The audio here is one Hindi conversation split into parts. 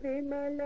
Vimal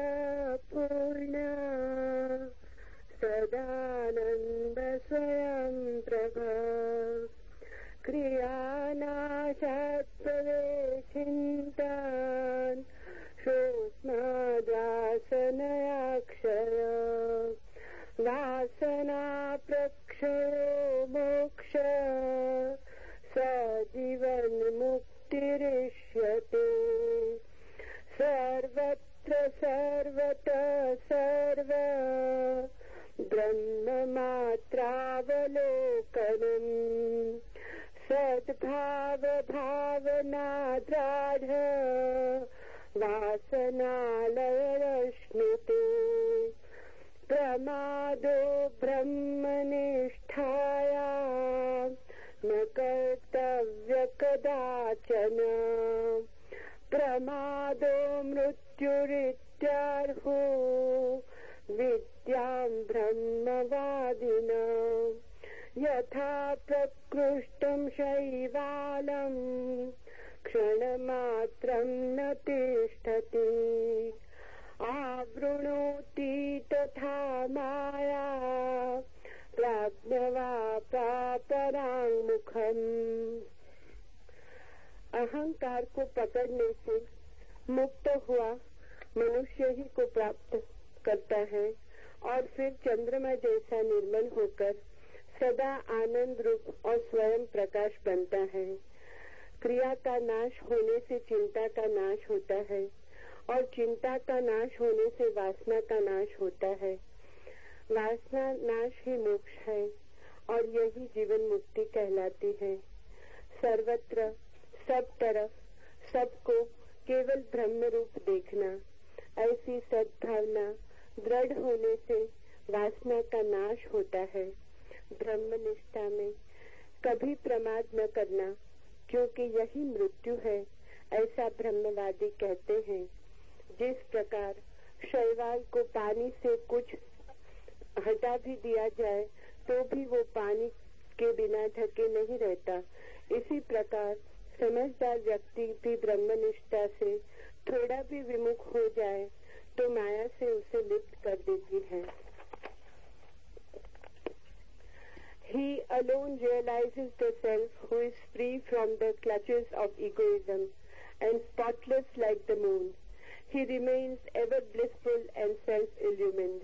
and self-illumined.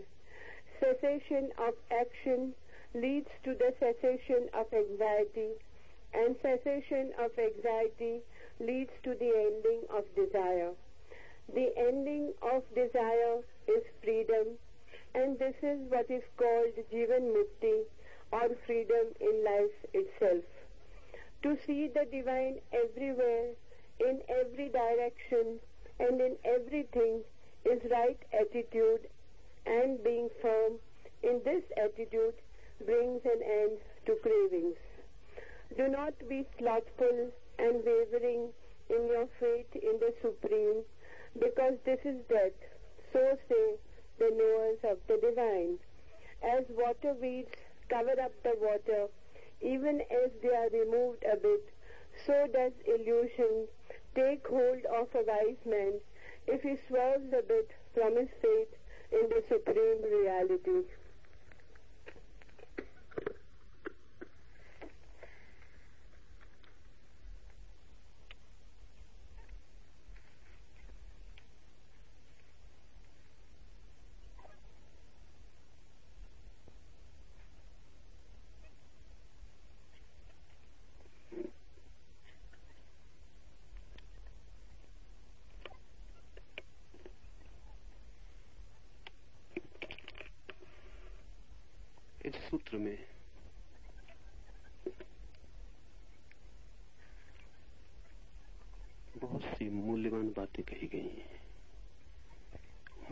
Cessation of action leads to the cessation of anxiety and cessation of anxiety leads to the ending of desire. The ending of desire is freedom and this is what is called Jivan Mukti or freedom in life itself. To see the divine everywhere, in every direction and in everything is right attitude and being firm in this attitude brings an end to cravings. Do not be slothful and wavering in your faith in the Supreme because this is death. So say the knowers of the divine. As water weeds cover up the water, even as they are removed a bit, so does illusion take hold of a wise man if he swerves a bit from his faith in the supreme reality. बातें कही गई हैं।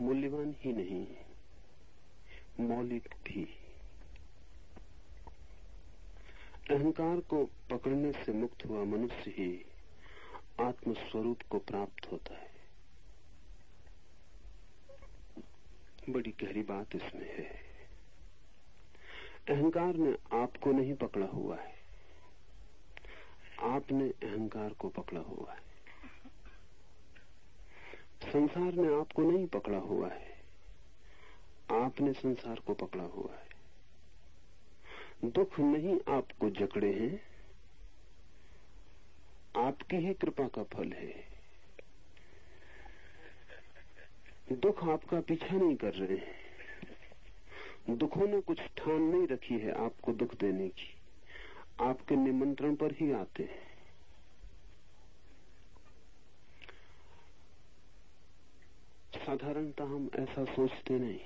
मूल्यवान ही नहीं, मौलिक भी। अहंकार को पकड़ने से मुक्त हुआ मनुष्य ही आत्मस्वरूप को प्राप्त होता है। बड़ी गहरी बात इसमें है। अहंकार ने आपको नहीं पकड़ा हुआ है। आपने अहंकार को पकड़ा हुआ है। संसार ने आपको नहीं पकड़ा हुआ है। आपने संसार को पकड़ा हुआ है। दुख नहीं आपको जकड़े हैं, आपकी ही कृपा का फल है। दुख आपका पीछा नहीं कर रहे हैं। दुखों ने कुछ ठान नहीं रखी है आपको दुख देने की। आपके निमंत्रण पर ही आते हैं। साधारणता हम ऐसा सोचते नहीं।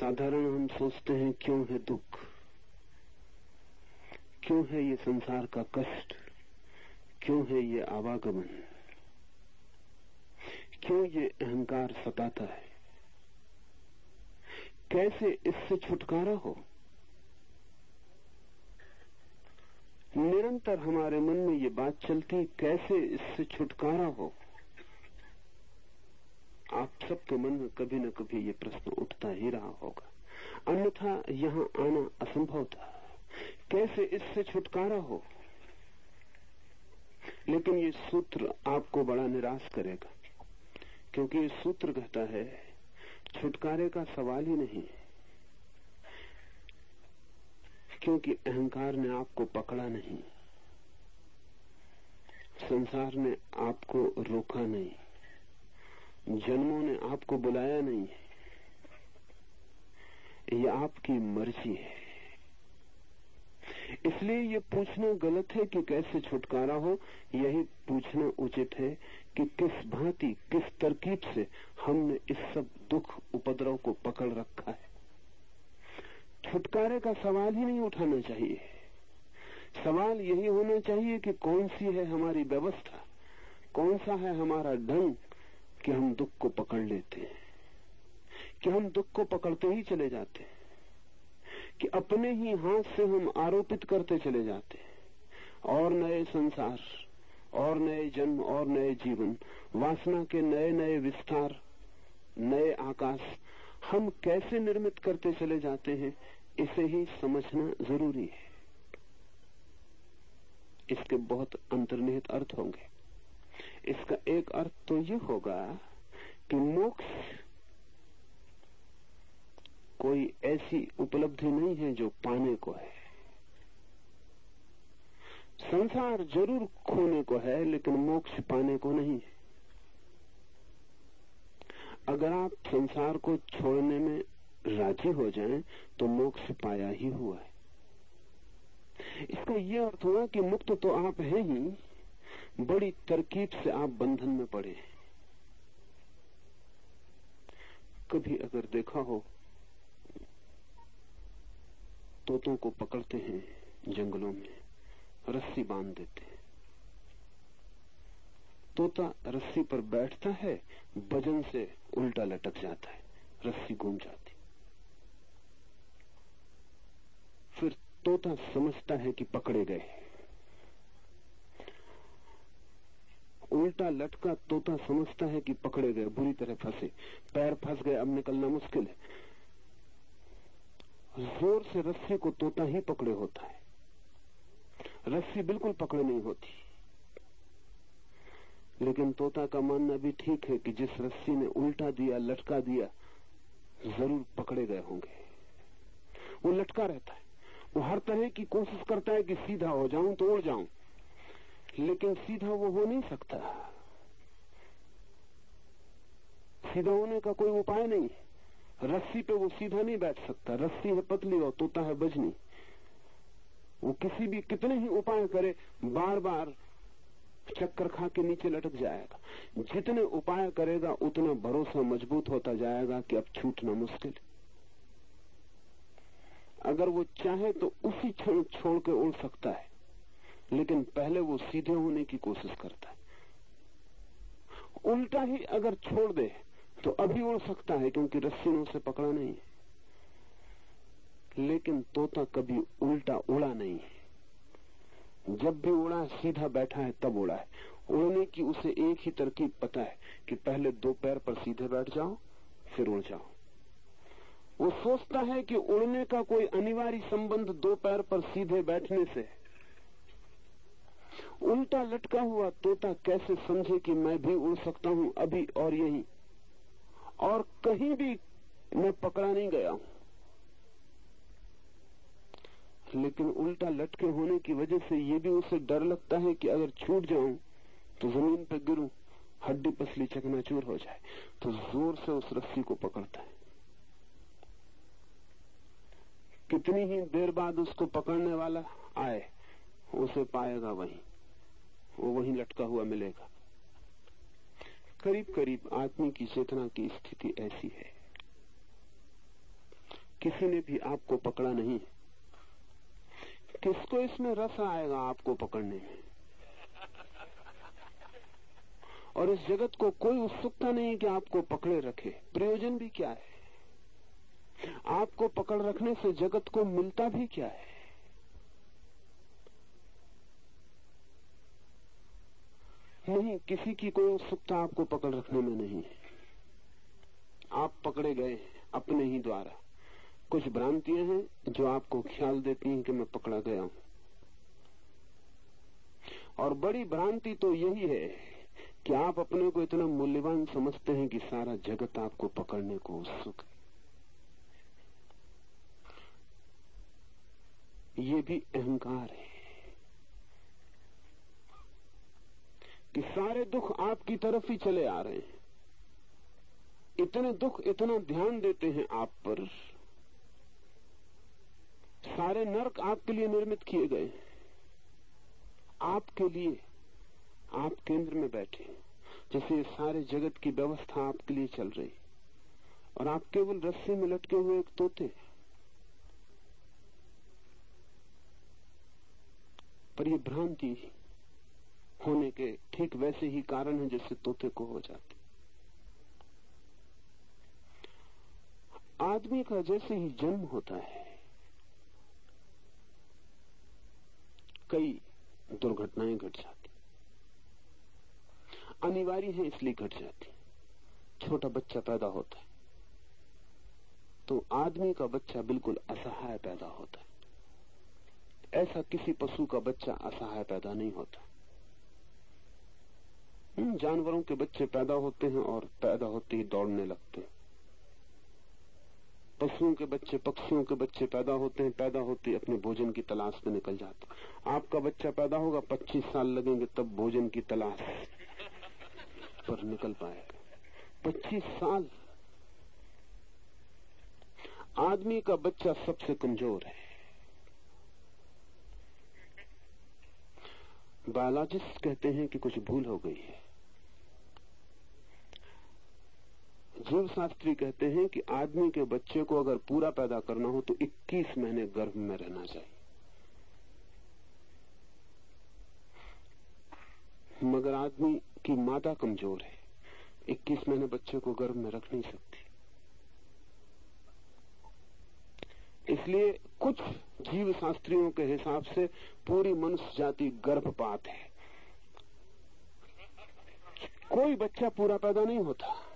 साधारण हम सोचते हैं, क्यों है दुख? क्यों है ये संसार का कष्ट? क्यों है ये आवागमन? क्यों ये अहंकार सताता है? कैसे इससे छुटकारा हो? निरंतर हमारे मन में ये बात चलती, कैसे इससे छुटकारा हो? आप सबके मन में कभी न कभी ये प्रश्न उठता ही रहा होगा। अन्यथा यहाँ आना असंभव था। कैसे इससे छुटकारा हो? लेकिन ये सूत्र आपको बड़ा निराश करेगा, क्योंकि ये सूत्र कहता है, छुटकारे का सवाल ही नहीं क्योंकि अहंकार ने आपको पकड़ा नहीं। संसार ने आपको रोका नहीं। जन्मों ने आपको बुलाया नहीं है। ये आपकी मर्ज़ी है। इसलिए ये पूछना गलत है कि कैसे छुटकारा हो। यही पूछना उचित है कि किस भांति, किस तरकीब से हमने इस सब दुख उपद्रव को पकड़ रखा है। छुटकारे का सवाल ही नहीं उठाना चाहिए। सवाल यही होना चाहिए कि कौन सी है हमारी व्यवस्था, कौन सा है हमारा ढंग कि हम दुख को पकड़ लेते हैं, कि हम दुख को पकड़ते ही चले जाते हैं, कि अपने ही हाथ से हम आरोपित करते चले जाते हैं। और नए संसार, और नए जन्म, और नए जीवन, वासना के नए नए विस्तार, नए आकाश, हम कैसे निर्मित करते चले जाते हैं, इसे ही समझना ज़रूरी है। इसके बहुत अंतर्निहित अर्थ होंगे। इसका एक अर्थ तो ये होगा कि मोक्ष कोई ऐसी उपलब्धि नहीं है जो पाने को है। संसार ज़रूर खोने को है, लेकिन मोक्ष पाने को नहीं है। अगर आप संसार को छोड़ने में राज़ी हो जाएँ तो मोक्ष पाया ही हुआ है। इसका यह अर्थ हुआ कि मुक्त तो आप हैं ही बड़ी तरकीब से आप बंधन में पड़े हैं। कभी अगर देखा हो, तोतों को पकड़ते हैं जंगलों में, रस्सी बाँध देते हैं। तोता रस्सी पर बैठता है, वज़न से उल्टा लटक जाता है, रस्सी घूम जाती। फिर तोता समझता है कि पकड़े गए उल्टा लटका तोता समझता है कि पकड़े गए, बुरी तरह फंसे। पैर फंस गए, अब निकलना मुश्किल है। ज़ोर से रस्सी को तोता ही पकड़े होता है। रस्सी बिल्कुल पकड़े नहीं होती। लेकिन तोता का मानना भी ठीक है कि जिस रस्सी ने उल्टा दिया, लटका दिया, ज़रूर पकड़े गए होंगे। वो लटका रहता है। वो हर तरह की कोशिश करता है कि सीधा हो जाऊँ तो उड़ जाऊँ। लेकिन सीधा वो हो नहीं सकता। सीधा होने का कोई उपाय नहीं रस्सी पे वो सीधा नहीं बैठ सकता। रस्सी है पतली और तोता है बजनी। वो किसी भी कितने ही उपाय करे बार बार चक्कर खा के नीचे लटक जाएगा। जितने उपाय करेगा, उतना भरोसा मज़बूत होता जाएगा कि अब छूटना मुश्किल। अगर वो चाहे तो उसी क्षण छोड़ के उड़ सकता है। लेकिन पहले वो सीधे होने की कोशिश करता है। उल्टा ही अगर छोड़ दे तो अभी उड़ सकता है, क्योंकि रस्सी ने उसे पकड़ा नहीं है। लेकिन तोता कभी उल्टा उड़ा नहीं है। जब भी उड़ा, सीधा बैठा है, तब उड़ा है। उड़ने की उसे एक ही तरकीब पता है कि पहले दो पैर पर सीधे बैठ जाओ, फिर उड़ जाओ। वो सोचता है कि उड़ने का कोई अनिवार्य संबंध दो पैर पर सीधे बैठने से उल्टा लटका हुआ तोता कैसे समझे कि मैं भी उड़ सकता हूँ अभी और यहीं? और कहीं भी मैं पकड़ा नहीं गया लेकिन उल्टा लटके होने की वजह से ये भी उसे डर लगता है कि अगर छूट जाऊँ तो ज़मीन पर गिरूं, हड्डी पसली चकनाचूर हो जाए तो ज़ोर से उस रस्सी को पकड़ता है। कितनी ही देर बाद उसको पकड़ने वाला आए, उसे पाएगा वहीं। वो वहीं लटका हुआ मिलेगा। करीब करीब आदमी की चेतना की स्थिति ऐसी है। किसी ने भी आपको पकड़ा नहीं किसको इसमें रस आएगा आपको पकड़ने में? और इस जगत को कोई उत्सुकता नहीं कि आपको पकड़े रखे। प्रयोजन भी क्या है? आपको पकड़ रखने से जगत को मिलता भी क्या है? नहीं, किसी की कोई उत्सुकता आपको पकड़ रखने में नहीं है। आप पकड़े गए अपने ही द्वारा। कुछ भ्रांतियाँ हैं जो आपको ख्याल देती हैं कि मैं पकड़ा गया हूँ। और बड़ी भ्रांति तो यही है कि आप अपने को इतना मूल्यवान समझते हैं कि सारा जगत आपको पकड़ने को उत्सुक है। ये भी अहंकार है। कि सारे दुख आपकी तरफ़ ही चले आ रहे हैं। इतने दुख, इतना ध्यान देते हैं आप पर। सारे नरक आपके लिए निर्मित किए गए आपके लिए आप केंद्र में बैठे जैसे सारे जगत की व्यवस्था आपके लिए चल रही और आप केवल रस्सी में लटके हुए एक तोते पर ये भ्रांति होने के ठीक वैसे ही कारण है जैसे तोते को हो जाते आदमी का जैसे ही जन्म होता है, कई दुर्घटनाएँ घट जाती अनिवार्य है इसलिए घट जाती छोटा बच्चा पैदा होता है तो आदमी का बच्चा बिल्कुल असहाय पैदा होता है। ऐसा किसी पशु का बच्चा असहाय पैदा नहीं होता। जानवरों के बच्चे पैदा होते हैं और पैदा होते ही दौड़ने लगते हैं। पशुओं के बच्चे, पक्षियों के बच्चे पैदा होते हैं, पैदा होते अपने भोजन की तलाश में निकल जाते आपका बच्चा पैदा होगा 25 साल लगेंगे, तब भोजन की तलाश पर निकल पाएगा। 25 साल। आदमी का बच्चा सबसे कमज़ोर है। बायोलॉजिस्ट कहते हैं कि कुछ भूल हो गई है। जीव शास्त्री कहते हैं कि आदमी के बच्चे को अगर पूरा पैदा करना हो तो 21 महीने गर्भ में रहना चाहिए। मगर आदमी की माता कमज़ोर है। 21 महीने बच्चे को गर्भ में रख नहीं सकती। इसलिए कुछ जीव शास्त्रियों के हिसाब से पूरी मनुष्य जाति गर्भपात है। कोई बच्चा पूरा पैदा नहीं होता।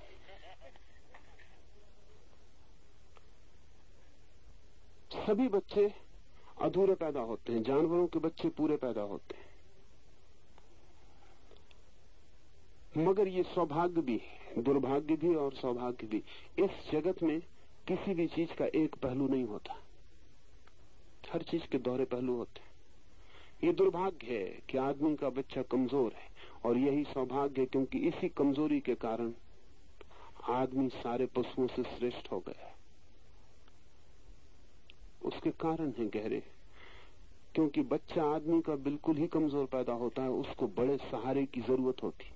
सभी बच्चे अधूरे पैदा होते हैं, जानवरों के बच्चे पूरे पैदा होते हैं। मगर ये सौभाग्य भी दुर्भाग्य भी और सौभाग्य भी। इस जगत में किसी भी चीज़ का एक पहलू नहीं होता। हर चीज़ के दोहरे पहलू होते हैं। ये दुर्भाग्य है कि आदमी का बच्चा कमज़ोर है, और यही सौभाग्य है क्योंकि इसी कमज़ोरी के कारण आदमी सारे पशुओं से श्रेष्ठ हो गया है। उसके कारण है गहरे। क्योंकि बच्चा आदमी का बिल्कुल ही कमज़ोर पैदा होता है, उसको बड़े सहारे की ज़रूरत होती।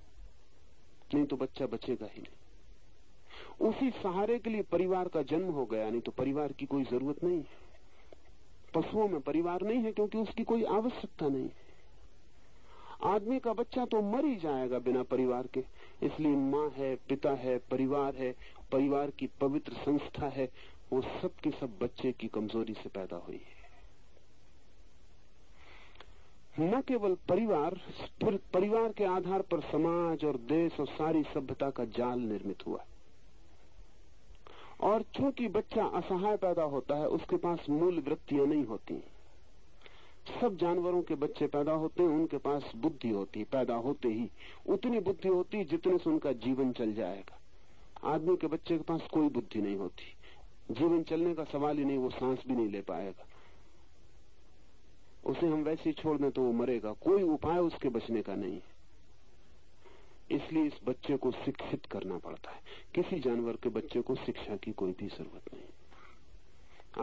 नहीं तो बच्चा बचेगा ही नहीं। उसी सहारे के लिए परिवार का जन्म हो गया, नहीं तो परिवार की कोई ज़रूरत नहीं है। पशुओं में परिवार नहीं है क्योंकि उसकी कोई आवश्यकता नहीं आदमी का बच्चा तो मर ही जाएगा बिना परिवार के। इसलिए माँ है, पिता है, परिवार है, परिवार की पवित्र संस्था है वो सब के सब बच्चे की कमज़ोरी से पैदा हुई है। न केवल परिवार फिर परिवार के आधार पर समाज और देश और सारी सभ्यता का जाल निर्मित हुआ। है और चूँकि बच्चा असहाय पैदा होता है, उसके पास मूल वृत्तियाँ नहीं होती। सब जानवरों के बच्चे पैदा होते हैं, उनके पास बुद्धि होती है पैदा होते ही। उतनी बुद्धि होती जितने से उनका जीवन चल जाएगा। आदमी के बच्चे के पास कोई बुद्धि नहीं होती। जीवन चलने का सवाल ही नहीं, वो सांस भी नहीं ले पाएगा। उसे हम वैसे ही छोड़ दें तो वो मरेगा। कोई उपाय उसके बचने का नहीं है। इसलिए इस बच्चे को शिक्षित करना पड़ता है। किसी जानवर के बच्चे को शिक्षा की कोई भी ज़रूरत नहीं।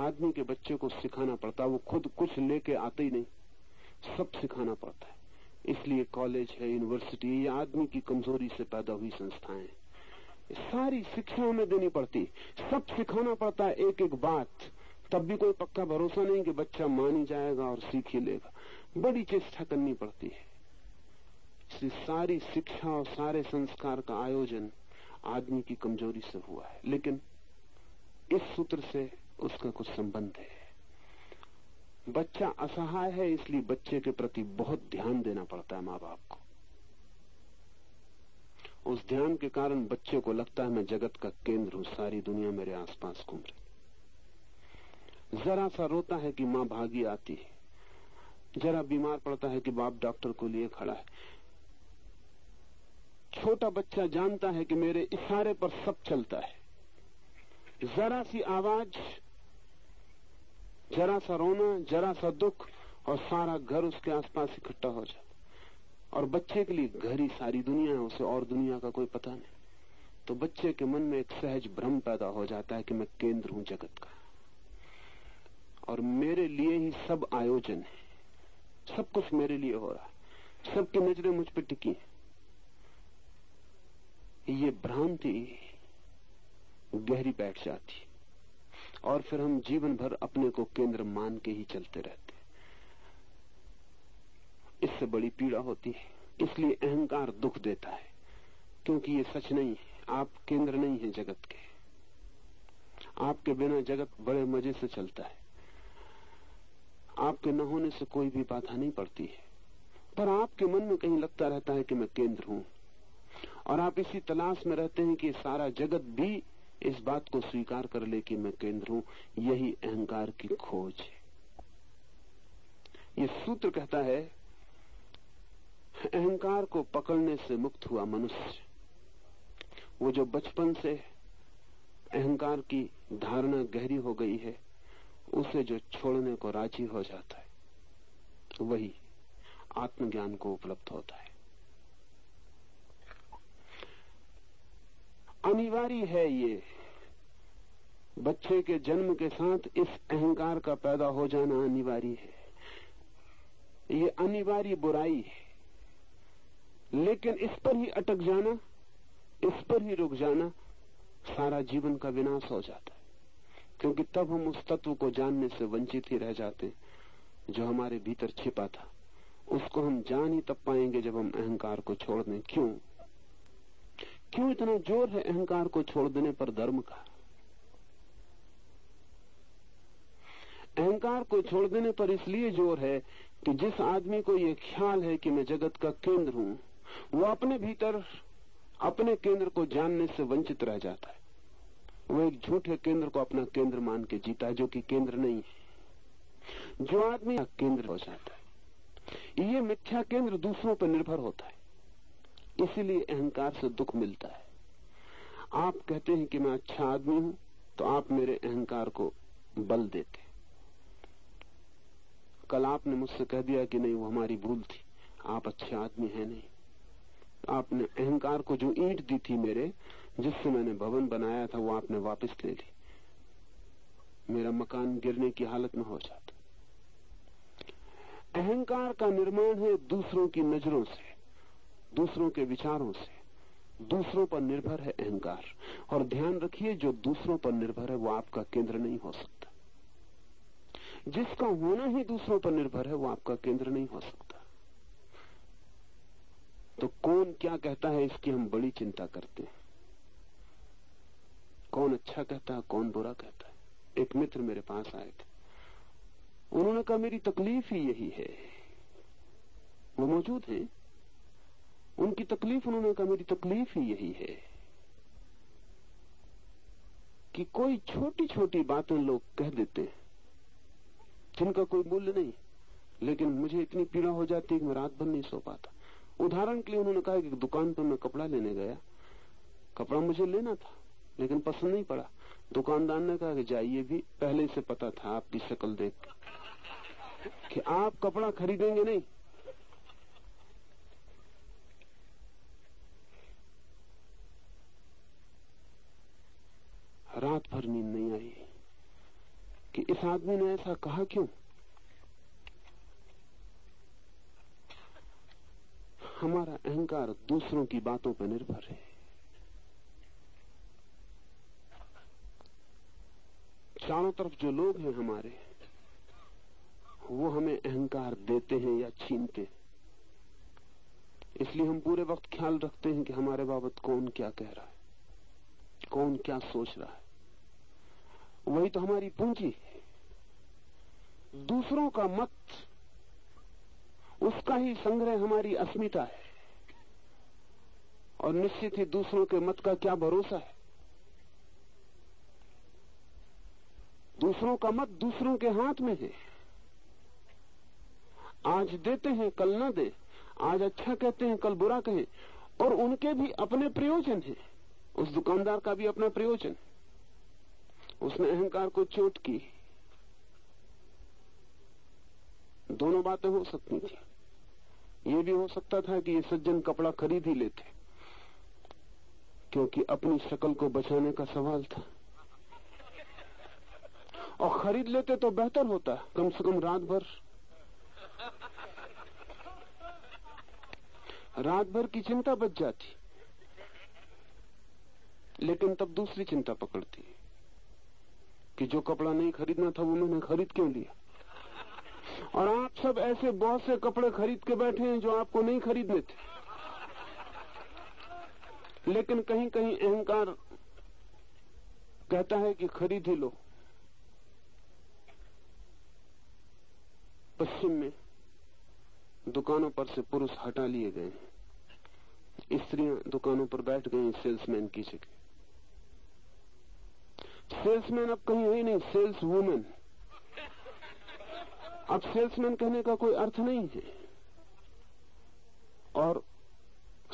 आदमी के बच्चे को सिखाना पड़ता है, वो खुद कुछ लेके आते ही नहीं। सब सिखाना पड़ता है। इसलिए कॉलेज है, यूनिवर्सिटी, ये आदमी की कमज़ोरी से पैदा हुई संस्थाएँ। सारी शिक्षा हमें देनी पड़ती। सब सिखाना पड़ता है एक एक बात। तब भी कोई पक्का भरोसा नहीं कि बच्चा मान ही जाएगा और सीख ही लेगा। बड़ी चेष्टा करनी पड़ती है। इसलिए सारी शिक्षा और सारे संस्कार का आयोजन आदमी की कमज़ोरी से हुआ है। लेकिन इस सूत्र से उसका कुछ संबंध है। बच्चा असहाय है इसलिए बच्चे के प्रति बहुत ध्यान देना पड़ता है माँ बाप को। उस ध्यान के कारण बच्चे को लगता है मैं जगत का केंद्र हूँ, सारी दुनिया मेरे आसपास घूम रही जरा सा रोता है कि माँ भागी आती है। जरा बीमार पड़ता है कि बाप डॉक्टर को लिए खड़ा है। छोटा बच्चा जानता है कि मेरे इशारे पर सब चलता है। जरा सी आवाज़, जरा सा रोना, जरा सा दुख और सारा घर उसके आसपास इकट्ठा हो जाता और बच्चे के लिए घर ही सारी दुनिया है, उसे और दुनिया का कोई पता नहीं। तो बच्चे के मन में एक सहज भ्रम पैदा हो जाता है कि मैं केंद्र हूँ जगत का। और मेरे लिए ही सब आयोजन है। सब कुछ मेरे लिए हो रहा है। सबकी नज़रें मुझ पर टिकी है। ये भ्रांति गहरी बैठ जाती और फिर हम जीवन भर अपने को केंद्र मान के ही चलते रहते इससे बड़ी पीड़ा होती है। इसलिए अहंकार दुख देता है। क्योंकि ये सच नहीं है आप केंद्र नहीं है जगत के। आपके बिना जगत बड़े मज़े से चलता है। आपके न होने से कोई भी बाधा नहीं पड़ती है। पर आपके मन में कहीं लगता रहता है कि मैं केंद्र हूँ। और आप इसी तलाश में रहते हैं कि सारा जगत भी इस बात को स्वीकार कर ले कि मैं केंद्र हूँ। यही अहंकार की खोज है। ये सूत्र कहता है अहंकार को पकड़ने से मुक्त हुआ मनुष्य। वो जो बचपन से अहंकार की धारणा गहरी हो गई है, उसे जो छोड़ने को राज़ी हो जाता है, वही आत्मज्ञान को उपलब्ध होता है। अनिवार्य है ये, बच्चे के जन्म के साथ इस अहंकार का पैदा हो जाना अनिवार्य है। ये अनिवार्य बुराई है। लेकिन इस पर ही अटक जाना, इस पर ही रुक जाना, सारा जीवन का विनाश हो जाता है। क्योंकि तब हम उस तत्व को जानने से वंचित ही रह जाते जो हमारे भीतर छिपा था। उसको हम जान ही तब पाएँगे जब हम अहंकार को छोड़ दें। क्यों? क्यों इतना ज़ोर है अहंकार को छोड़ देने पर धर्म का? अहंकार को छोड़ देने पर इसलिए ज़ोर है कि जिस आदमी को यह ख्याल है कि मैं जगत का केंद्र हूँ वो अपने भीतर, अपने केंद्र को जानने से वंचित रह जाता है। वो एक झूठे केंद्र को अपना केंद्र मान के जीता है, जो कि केंद्र नहीं है। जो आदमी केंद्र हो जाता है, ये मिथ्या केंद्र दूसरों पर निर्भर होता है। इसीलिए अहंकार से दुख मिलता है। आप कहते हैं कि मैं अच्छा आदमी हूँ तो आप मेरे अहंकार को बल देते कल आपने मुझसे कह दिया कि नहीं, वो हमारी भूल थी। आप अच्छे आदमी हैं नहीं। आपने अहंकार को जो ईट दी थी मेरे, जिससे मैंने भवन बनाया था, वो आपने वापस ले ली। मेरा मकान गिरने की हालत में हो जाता। अहंकार का निर्माण है दूसरों की नज़रों से, दूसरों के विचारों से। दूसरों पर निर्भर है अहंकार। और ध्यान रखिए, जो दूसरों पर निर्भर है, वो आपका केंद्र नहीं हो सकता। जिसका होना ही दूसरों पर निर्भर है, वो आपका केंद्र नहीं हो सकता। तो कौन क्या कहता है इसकी हम बड़ी चिंता करते हैं? कौन अच्छा कहता है, कौन बुरा कहता है? एक मित्र मेरे पास आए थे। उन्होंने कहा, मेरी तकलीफ़ ही यही है। वो मौजूद हैं। उनकी तकलीफ़, उन्होंने कहा, मेरी तकलीफ़ ही यही है कि कोई छोटी छोटी बातें लोग कह देते हैं, जिनका कोई मूल्य नहीं। लेकिन मुझे इतनी पीड़ा हो जाती है कि मैं रात भर नहीं सो पाता। उदाहरण के लिए उन्होंने कहा कि दुकान पर मैं कपड़ा लेने गया। कपड़ा मुझे लेना था, लेकिन पसंद नहीं पड़ा। दुकानदार ने कहा कि जाइए भी, पहले से पता था आपकी शक्ल देख। कि आप कपड़ा खरीदेंगे नहीं। रात भर नींद नहीं आई। कि इस आदमी ने ऐसा कहा क्यों? हमारा अहंकार दूसरों की बातों पर निर्भर है। चारों तरफ़ जो लोग हैं हमारे, वो हमें अहंकार देते हैं या छीनते हैं। इसलिए हम पूरे वक्त ख्याल रखते हैं कि हमारे बाबत कौन क्या कह रहा है, कौन क्या सोच रहा है। वही तो हमारी पूंजी है। दूसरों का मत उसका ही संग्रह हमारी अस्मिता है। और निश्चित ही दूसरों के मत का क्या भरोसा है? दूसरों का मत दूसरों के हाथ में है। आज देते हैं, कल न दे। आज अच्छा कहते हैं, कल बुरा कहें। और उनके भी अपने प्रयोजन हैं। उस दुकानदार का भी अपना प्रयोजन। उसने अहंकार को चोट की। दोनों बातें हो सकती थी। ये भी हो सकता था कि ये सज्जन कपड़ा खरीद ही लेते, क्योंकि अपनी शक्ल को बचाने का सवाल था। और खरीद लेते तो बेहतर होता, कम से कम रात भर। रात भर की चिंता बच जाती, लेकिन तब दूसरी चिंता पकड़ती कि जो कपड़ा नहीं खरीदना था वो मैंने खरीद क्यों लिया? और आप सब ऐसे बहुत से कपड़े खरीद के बैठे हैं जो आपको नहीं खरीदने थे। लेकिन कहीं कहीं अहंकार कहता है कि खरीद ही लो। पश्चिम में दुकानों पर से पुरुष हटा लिए गए स्त्रियाँ दुकानों पर बैठ गई सेल्समैन की जगह। सेल्समैन अब कहीं है नहीं सेल्स वुमेन अब सेल्समैन कहने का कोई अर्थ नहीं है। और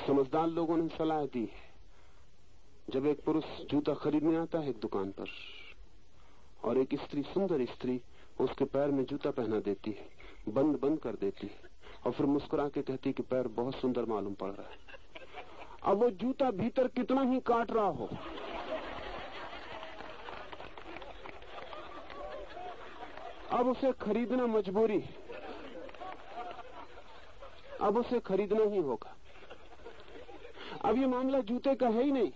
समझदार लोगों ने सलाह दी है। जब एक पुरुष जूता खरीदने आता है एक दुकान पर, और एक स्त्री, सुंदर स्त्री, उसके पैर में जूता पहना देती है, बंद बंद कर देती है, और फिर मुस्कुरा के कहती कि पैर बहुत सुंदर मालूम पड़ रहा है। अब वो जूता भीतर कितना ही काट रहा हो। अब उसे खरीदना मजबूरी है। अब उसे खरीदना ही होगा। अब ये मामला जूते का है ही नहीं।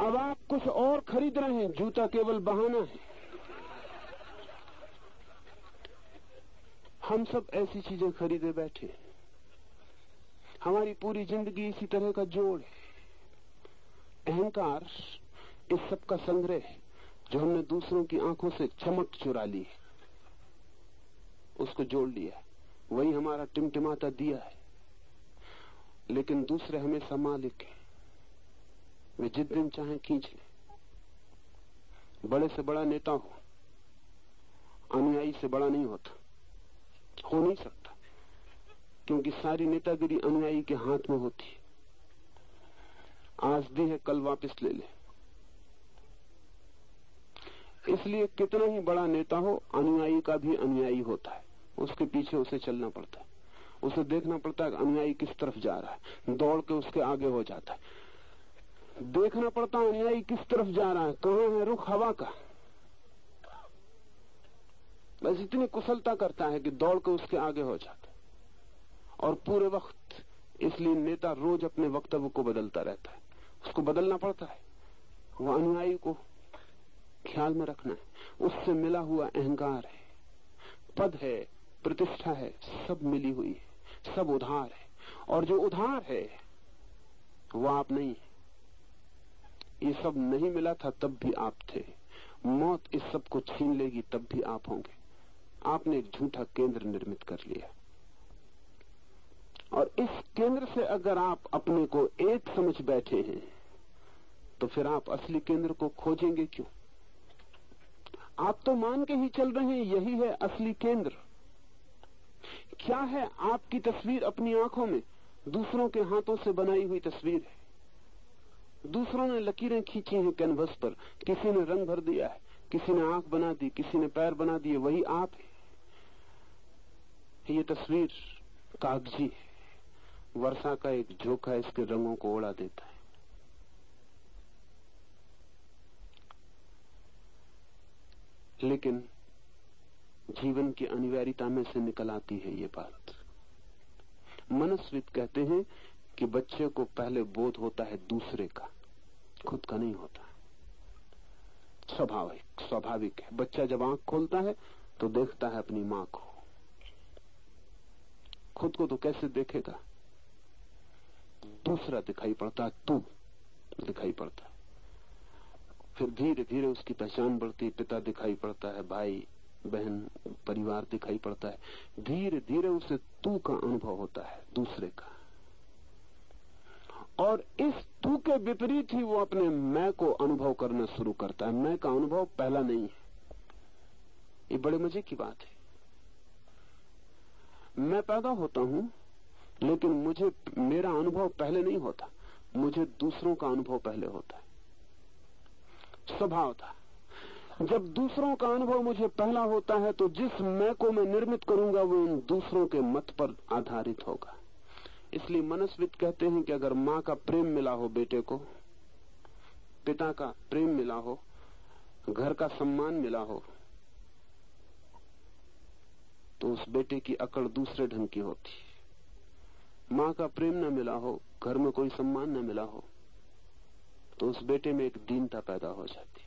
अब आप कुछ और खरीद रहे हैं, जूता केवल बहाना है। हम सब ऐसी चीज़ें खरीदे बैठे हमारी पूरी ज़िंदगी इसी तरह का जोड़ है। अहंकार इस सब का संग्रह है। जो हमने दूसरों की आँखों से चमक चुरा ली है, उसको जोड़ लिया वही हमारा टिमटिमाता दिया है। लेकिन दूसरे हमेशा मालिक है। वे जिस दिन चाहे खींच ले। बड़े से बड़ा नेता हो, अनुयायी से बड़ा नहीं होता। हो नहीं सकता, क्योंकि सारी नेतागिरी अनुयायी के हाथ में होती है। आज दी है, कल वापस ले ले। इसलिए कितना ही बड़ा नेता हो, अनुयायी का भी अनुयायी होता है। उसके पीछे उसे चलना पड़ता है। उसे देखना पड़ता है अनुयायी किस तरफ़ जा रहा है। दौड़ के उसके आगे हो जाता है। देखना पड़ता है अनुयायी किस तरफ़ जा रहा है। कहा है रुख हवा का? बस इतनी कुशलता करता है कि दौड़ के उसके आगे हो जाता है। और पूरे वक्त इसलिए नेता रोज अपने वक्तव्य को बदलता रहता है। उसको बदलना पड़ता है। वो अनुयायी को ख्याल में रखना है। उससे मिला हुआ अहंकार है। पद है, प्रतिष्ठा है, सब मिली हुई है, सब उधार है। और जो उधार है, वो आप नहीं है। ये सब नहीं मिला था, तब भी आप थे। मौत इस सबको छीन लेगी, तब भी आप होंगे। आपने एक झूठा केंद्र निर्मित कर लिया। और इस केंद्र से अगर आप अपने को एक समझ बैठे हैं तो फिर आप असली केंद्र को खोजेंगे क्यों? आप तो मान के ही चल रहे हैं, यही है असली केंद्र। क्या है आपकी तस्वीर अपनी आँखों में? दूसरों के हाथों से बनाई हुई तस्वीर है। दूसरों ने लकीरें खींची हैं कैनवस पर। किसी ने रंग भर दिया है, किसी ने आँख बना दी, किसी ने पैर बना दिए, वही आप है। ये तस्वीर कागज़ी है। वर्षा का एक झोंका इसके रंगों को उड़ा देता है। लेकिन जीवन की अनिवार्यता में से निकल आती है ये बात। मनस्वित कहते हैं कि बच्चे को पहले बोध होता है दूसरे का, खुद का नहीं होता। स्वाभाविक स्वाभाविक है। बच्चा जब आँख खोलता है तो देखता है अपनी माँ को। खुद को तो कैसे देखेगा? दूसरा दिखाई पड़ता है तू दिखाई पड़ता। फिर धीरे धीरे उसकी पहचान बढ़ती पिता दिखाई पड़ता है, भाई, बहन, परिवार दिखाई पड़ता है। धीरे धीरे उसे तू का अनुभव होता है, दूसरे का। और इस तू के विपरीत ही वो अपने मैं को अनुभव करना शुरू करता है। मैं का अनुभव पहला नहीं है। ये बड़े मज़े की बात है। मैं पैदा होता हूँ, लेकिन मुझे मेरा अनुभव पहले नहीं होता। मुझे दूसरों का अनुभव पहले होता है। स्वभाव था। जब दूसरों का अनुभव मुझे पहला होता है तो जिस मैं को मैं निर्मित करूँगा, वो उन दूसरों के मत पर आधारित होगा। इसलिए मनस्वित कहते हैं कि अगर माँ का प्रेम मिला हो बेटे को, पिता का प्रेम मिला हो, घर का सम्मान मिला हो तो उस बेटे की अकड़ दूसरे ढंग की होती। माँ का प्रेम न मिला हो, घर में कोई सम्मान न मिला हो तो उस बेटे में एक दीनता पैदा हो जाती।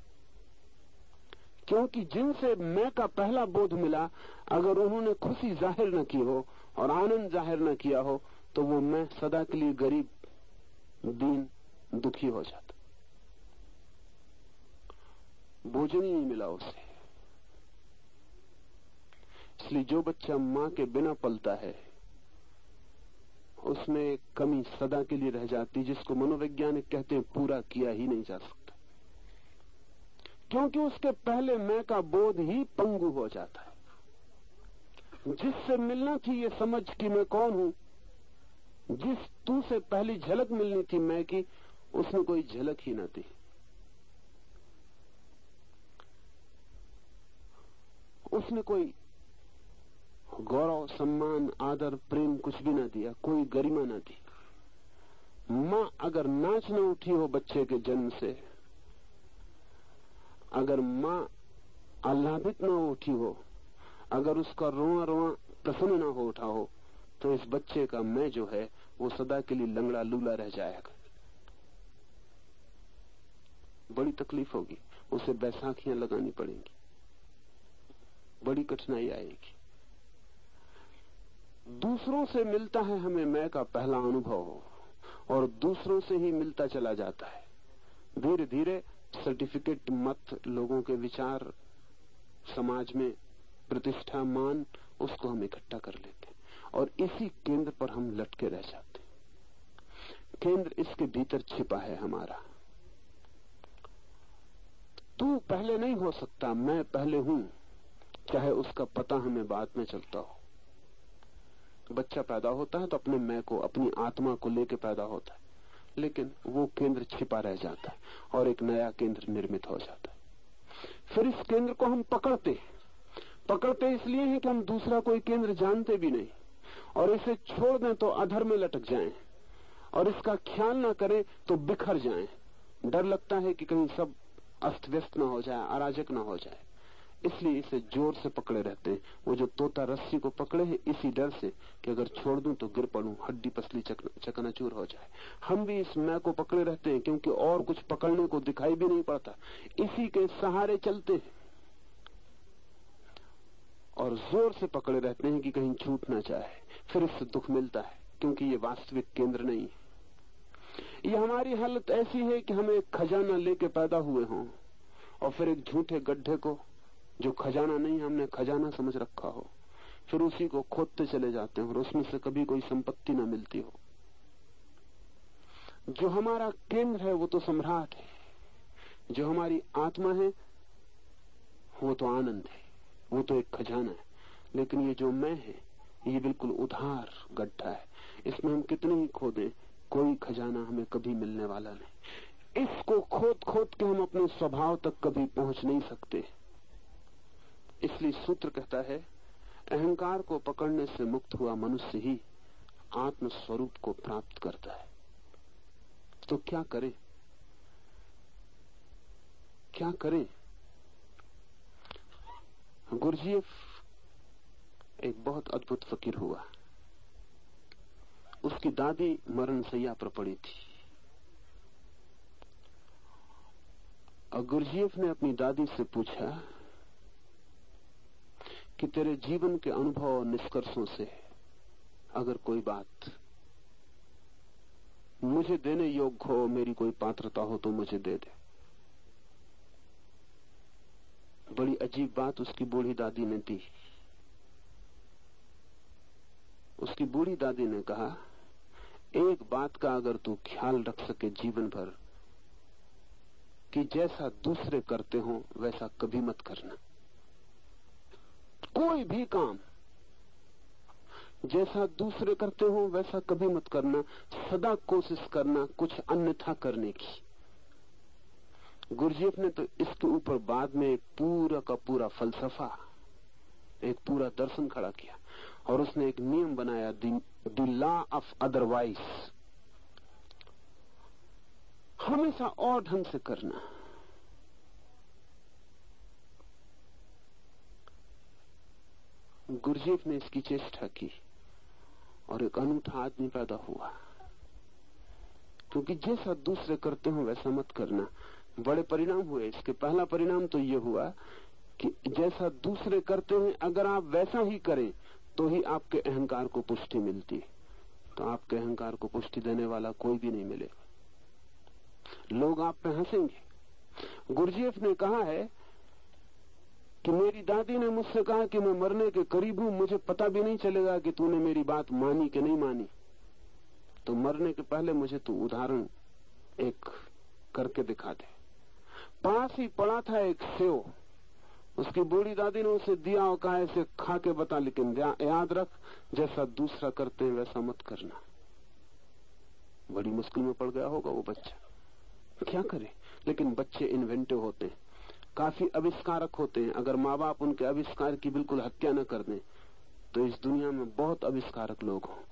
क्योंकि जिनसे मैं का पहला बोध मिला, अगर उन्होंने खुशी ज़ाहिर न की हो और आनंद ज़ाहिर न किया हो तो वो मैं सदा के लिए गरीब, दीन, दुखी हो जाता। भोजन ही नहीं मिला उसे। इसलिए जो बच्चा माँ के बिना पलता है उसमें कमी सदा के लिए रह जाती जिसको मनोवैज्ञानिक कहते हैं पूरा किया ही नहीं जा सकता। क्योंकि उसके पहले मैं का बोध ही पंगु हो जाता है। जिससे मिलना थी ये समझ कि मैं कौन हूँ, जिस तू से पहली झलक मिलनी थी मैं की, उसमें कोई झलक ही ना थी। उसने कोई गौरव, सम्मान, आदर, प्रेम कुछ भी ना दिया, कोई गरिमा ना दी। माँ अगर नाच न उठी हो बच्चे के जन्म से, अगर माँ आह्लादित न उठी हो, अगर उसका रोआ रोआ प्रसन्न न हो उठा हो तो इस बच्चे का मैं जो है, वो सदा के लिए लंगड़ा लूला रह जाएगा। बड़ी तकलीफ़ होगी, उसे बैसाखियाँ लगानी पड़ेंगी। बड़ी कठिनाई आएगी। दूसरों से मिलता है हमें मैं का पहला अनुभव और दूसरों से ही मिलता चला जाता है। धीरे धीरे सर्टिफिकेट मत लोगों के विचार, समाज में प्रतिष्ठा, मान, उसको हम इकट्ठा कर लेते और इसी केंद्र पर हम लटके रह जाते केंद्र इसके भीतर छिपा है हमारा। तू पहले नहीं हो सकता, मैं पहले हूँ, चाहे उसका पता हमें बाद में चलता हो। बच्चा पैदा होता है तो अपने मैं को, अपनी आत्मा को लेके पैदा होता है। लेकिन वो केंद्र छिपा रह जाता है और एक नया केंद्र निर्मित हो जाता है। फिर इस केंद्र को हम पकड़ते हैं। पकड़ते इसलिए हैं कि हम दूसरा कोई केंद्र जानते भी नहीं। और इसे छोड़ दें तो अधर में लटक जाएँ। और इसका ख्याल ना करें तो बिखर जाएँ। डर लगता है कि कहीं सब अस्त व्यस्त न हो जाए, अराजक न हो जाए। इसलिए इसे ज़ोर से पकड़े रहते हैं। वो जो तोता रस्सी को पकड़े हैं इसी डर से कि अगर छोड़ दूँ तो गिर पड़ू हड्डी पसली चक, चकनाचूर हो जाए। हम भी इस मैं को पकड़े रहते हैं क्योंकि और कुछ पकड़ने को दिखाई भी नहीं पड़ता। इसी के सहारे चलते हैं। और ज़ोर से पकड़े रहते हैं कि कहीं छूट ना चाहे फिर इससे दुख मिलता है क्योंकि ये वास्तविक केंद्र नहीं है। ये हमारी हालत ऐसी है कि हम एक खजाना लेके पैदा हुए हों और फिर एक झूठे गड्ढे को जो खजाना नहीं हमने खजाना समझ रखा हो, फिर उसी को खोदते चले जाते हैं और उसमें से कभी कोई संपत्ति ना मिलती हो। जो हमारा केंद्र है, वो तो सम्राट है। जो हमारी आत्मा है, वो तो आनंद है, वो तो एक खजाना है। लेकिन ये जो मैं है, ये बिल्कुल उधार गड्ढा है। इसमें हम कितने ही खोदे, कोई खजाना हमें कभी मिलने वाला नहीं। इसको खोद खोद के हम अपने स्वभाव तक कभी पहुँच नहीं सकते। इसलिए सूत्र कहता है, अहंकार को पकड़ने से मुक्त हुआ मनुष्य ही आत्म स्वरूप को प्राप्त करता है। तो क्या करें? क्या करें? गुरजीएफ एक बहुत अद्भुत फकीर हुआ। उसकी दादी मरण सैया पर पड़ी थी। और गुरजीएफ ने अपनी दादी से पूछा कि तेरे जीवन के अनुभव और निष्कर्षों से अगर कोई बात मुझे देने योग्य हो, मेरी कोई पात्रता हो तो मुझे दे दे। बड़ी अजीब बात उसकी बूढ़ी दादी ने दी। उसकी बूढ़ी दादी ने कहा, एक बात का अगर तू ख्याल रख सके जीवन भर, कि जैसा दूसरे करते हो, वैसा कभी मत करना। कोई भी काम, जैसा दूसरे करते हो, वैसा कभी मत करना। सदा कोशिश करना कुछ अन्यथा करने की। गुरजीफ ने तो इसके ऊपर बाद में पूरा का पूरा फलसफा, एक पूरा दर्शन खड़ा किया और उसने एक नियम बनाया द लॉ ऑफ़ अदरवाइज़। हमेशा और ढंग से करना। गुरजीफ ने इसकी चेष्टा की और एक अनूठा आदमी पैदा हुआ। क्योंकि जैसा दूसरे करते हो वैसा मत करना। बड़े परिणाम हुए। इसके पहला परिणाम तो ये हुआ कि जैसा दूसरे करते हैं, अगर आप वैसा ही करें तो ही आपके अहंकार को पुष्टि मिलती। है तो आपके अहंकार को पुष्टि देने वाला कोई भी नहीं मिलेगा। लोग आप पे हंसेंगे। गुरजीएफ ने कहा है कि मेरी दादी ने मुझसे कहा कि मैं मरने के करीब हूँ, मुझे पता भी नहीं चलेगा कि तूने मेरी बात मानी कि नहीं मानी। तो मरने के पहले मुझे तू उदाहरण एक करके दिखा दे। पास ही पड़ा था एक सेव। उसकी बूढ़ी दादी ने उसे दिया और कहा, इसे खा के बता, लेकिन याद रख, जैसा दूसरा करते हैं, वैसा मत करना। बड़ी मुश्किल में पड़ गया होगा वो बच्चा। क्या करे? लेकिन बच्चे इन्वेंटिव होते हैं। काफ़ी आविष्कारक होते हैं। अगर माँ बाप उनके आविष्कार की बिल्कुल हत्या न कर दें तो इस दुनिया में बहुत आविष्कारक लोग हों।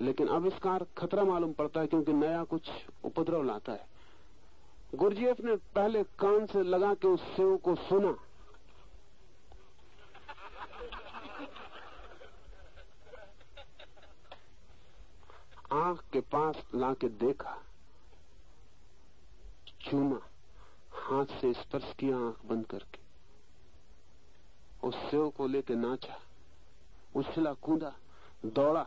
लेकिन आविष्कार खतरा मालूम पड़ता है क्योंकि नया कुछ उपद्रव लाता है। गुरजीएफ ने पहले कान से लगा के उस सेव को सुना। आँख के पास लाके देखा। चूमा। हाथ से स्पर्श किया आँख बंद करके। उस सेव को लेके नाचा, उछला कूदा, दौड़ा,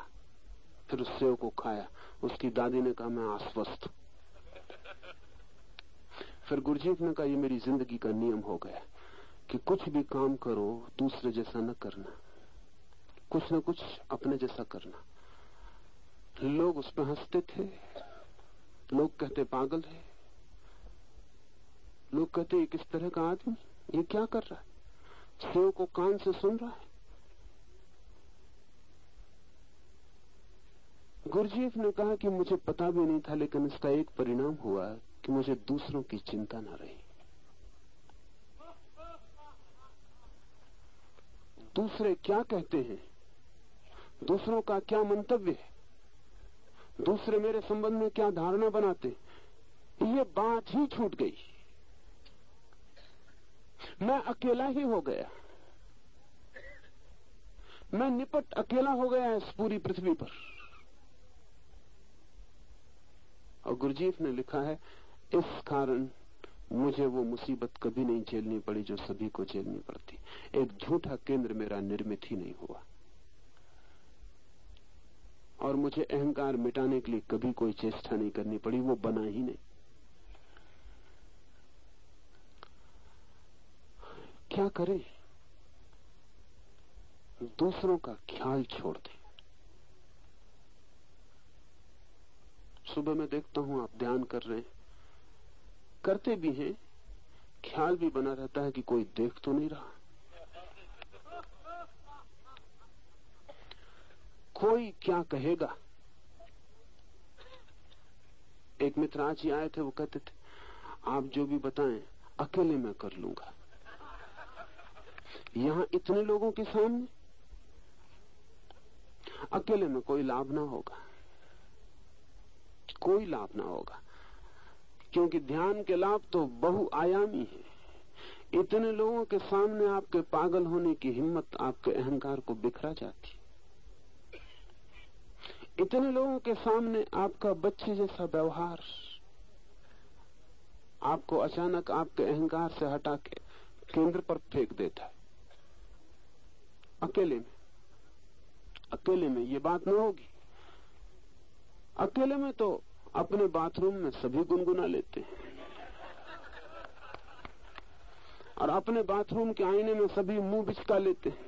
फिर उस सेव को खाया। उसकी दादी ने कहा, मैं आश्वस्त हूँ। फिर गुरजीत ने कहा, ये मेरी ज़िंदगी का नियम हो गया कि कुछ भी काम करो, दूसरे जैसा न करना। कुछ न कुछ अपने जैसा करना। लोग उस पर हँसते थे, लोग कहते, पागल है। लोग कहते ये किस तरह का आदमी ये क्या कर रहा है? सेव को कान से सुन रहा है? गुरजीफ ने कहा कि मुझे पता भी नहीं था, लेकिन इसका एक परिणाम हुआ कि मुझे दूसरों की चिंता न रही। दूसरे क्या कहते हैं? दूसरों का क्या मंतव्य है? दूसरे मेरे संबंध में क्या धारणा बनाते ये बात ही छूट गई। मैं अकेला ही हो गया। मैं निपट अकेला हो गया इस पूरी पृथ्वी पर। और गुरजीत ने लिखा है, इस कारण मुझे वो मुसीबत कभी नहीं झेलनी पड़ी जो सभी को झेलनी पड़ती। एक झूठा केंद्र मेरा निर्मित ही नहीं हुआ। और मुझे अहंकार मिटाने के लिए कभी कोई चेष्टा नहीं करनी पड़ी, वो बना ही नहीं। क्या करें? दूसरों का ख्याल छोड़ दें। सुबह मैं देखता हूँ आप ध्यान कर रहे हैं। करते भी हैं, ख्याल भी बना रहता है कि कोई देख तो नहीं रहा। कोई क्या कहेगा? एक मित्र आज ही आए थे, वो कहते थे, आप जो भी बताएँ, अकेले मैं कर लूँगा। यहाँ इतने लोगों के सामने? अकेले में कोई लाभ ना होगा। कोई लाभ ना होगा। क्योंकि ध्यान के लाभ तो बहुआयामी है। इतने लोगों के सामने आपके पागल होने की हिम्मत, आपके अहंकार को बिखरा जाती। इतने लोगों के सामने आपका बच्चे जैसा व्यवहार, आपको अचानक आपके अहंकार से हटा के केंद्र पर फेंक देता है। अकेले में। अकेले में ये बात न होगी। अकेले में तो अपने बाथरूम में सभी गुनगुना लेते हैं। और अपने बाथरूम के आईने में सभी मुँह बिचका लेते हैं।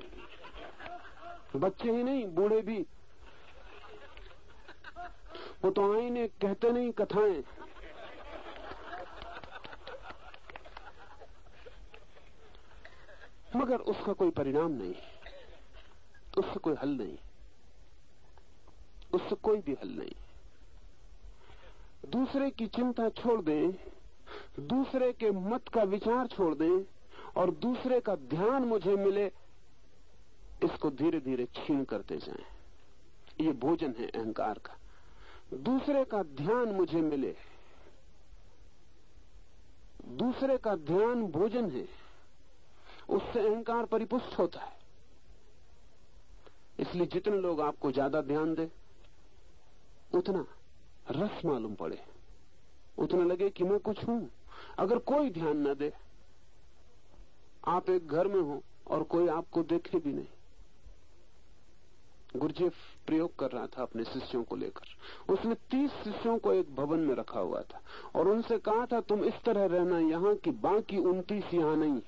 बच्चे ही नहीं, बूढ़े भी। वो तो आईने कहते नहीं, कथाएँ। मगर उसका कोई परिणाम नहीं। उससे कोई हल नहीं। उससे कोई भी हल नहीं। दूसरे की चिंता छोड़ दें, दूसरे के मत का विचार छोड़ दें, और दूसरे का ध्यान मुझे मिले, इसको धीरे धीरे छीन करते जाएँ। ये भोजन है अहंकार का। दूसरे का ध्यान मुझे मिले। दूसरे का ध्यान भोजन है। उससे अहंकार परिपुष्ट होता है। इसलिए जितने लोग आपको ज़्यादा ध्यान दे, उतना रस मालूम पड़े। उतना लगे कि मैं कुछ हूँ। अगर कोई ध्यान न दे, आप एक घर में हो और कोई आपको देखे भी नहीं। गुरुजी प्रयोग कर रहा था अपने शिष्यों को लेकर। उसने तीस शिष्यों को एक भवन में रखा हुआ था और उनसे कहा था, तुम इस तरह रहना, यहाँ की बाकी उनतीस यहाँ नहीं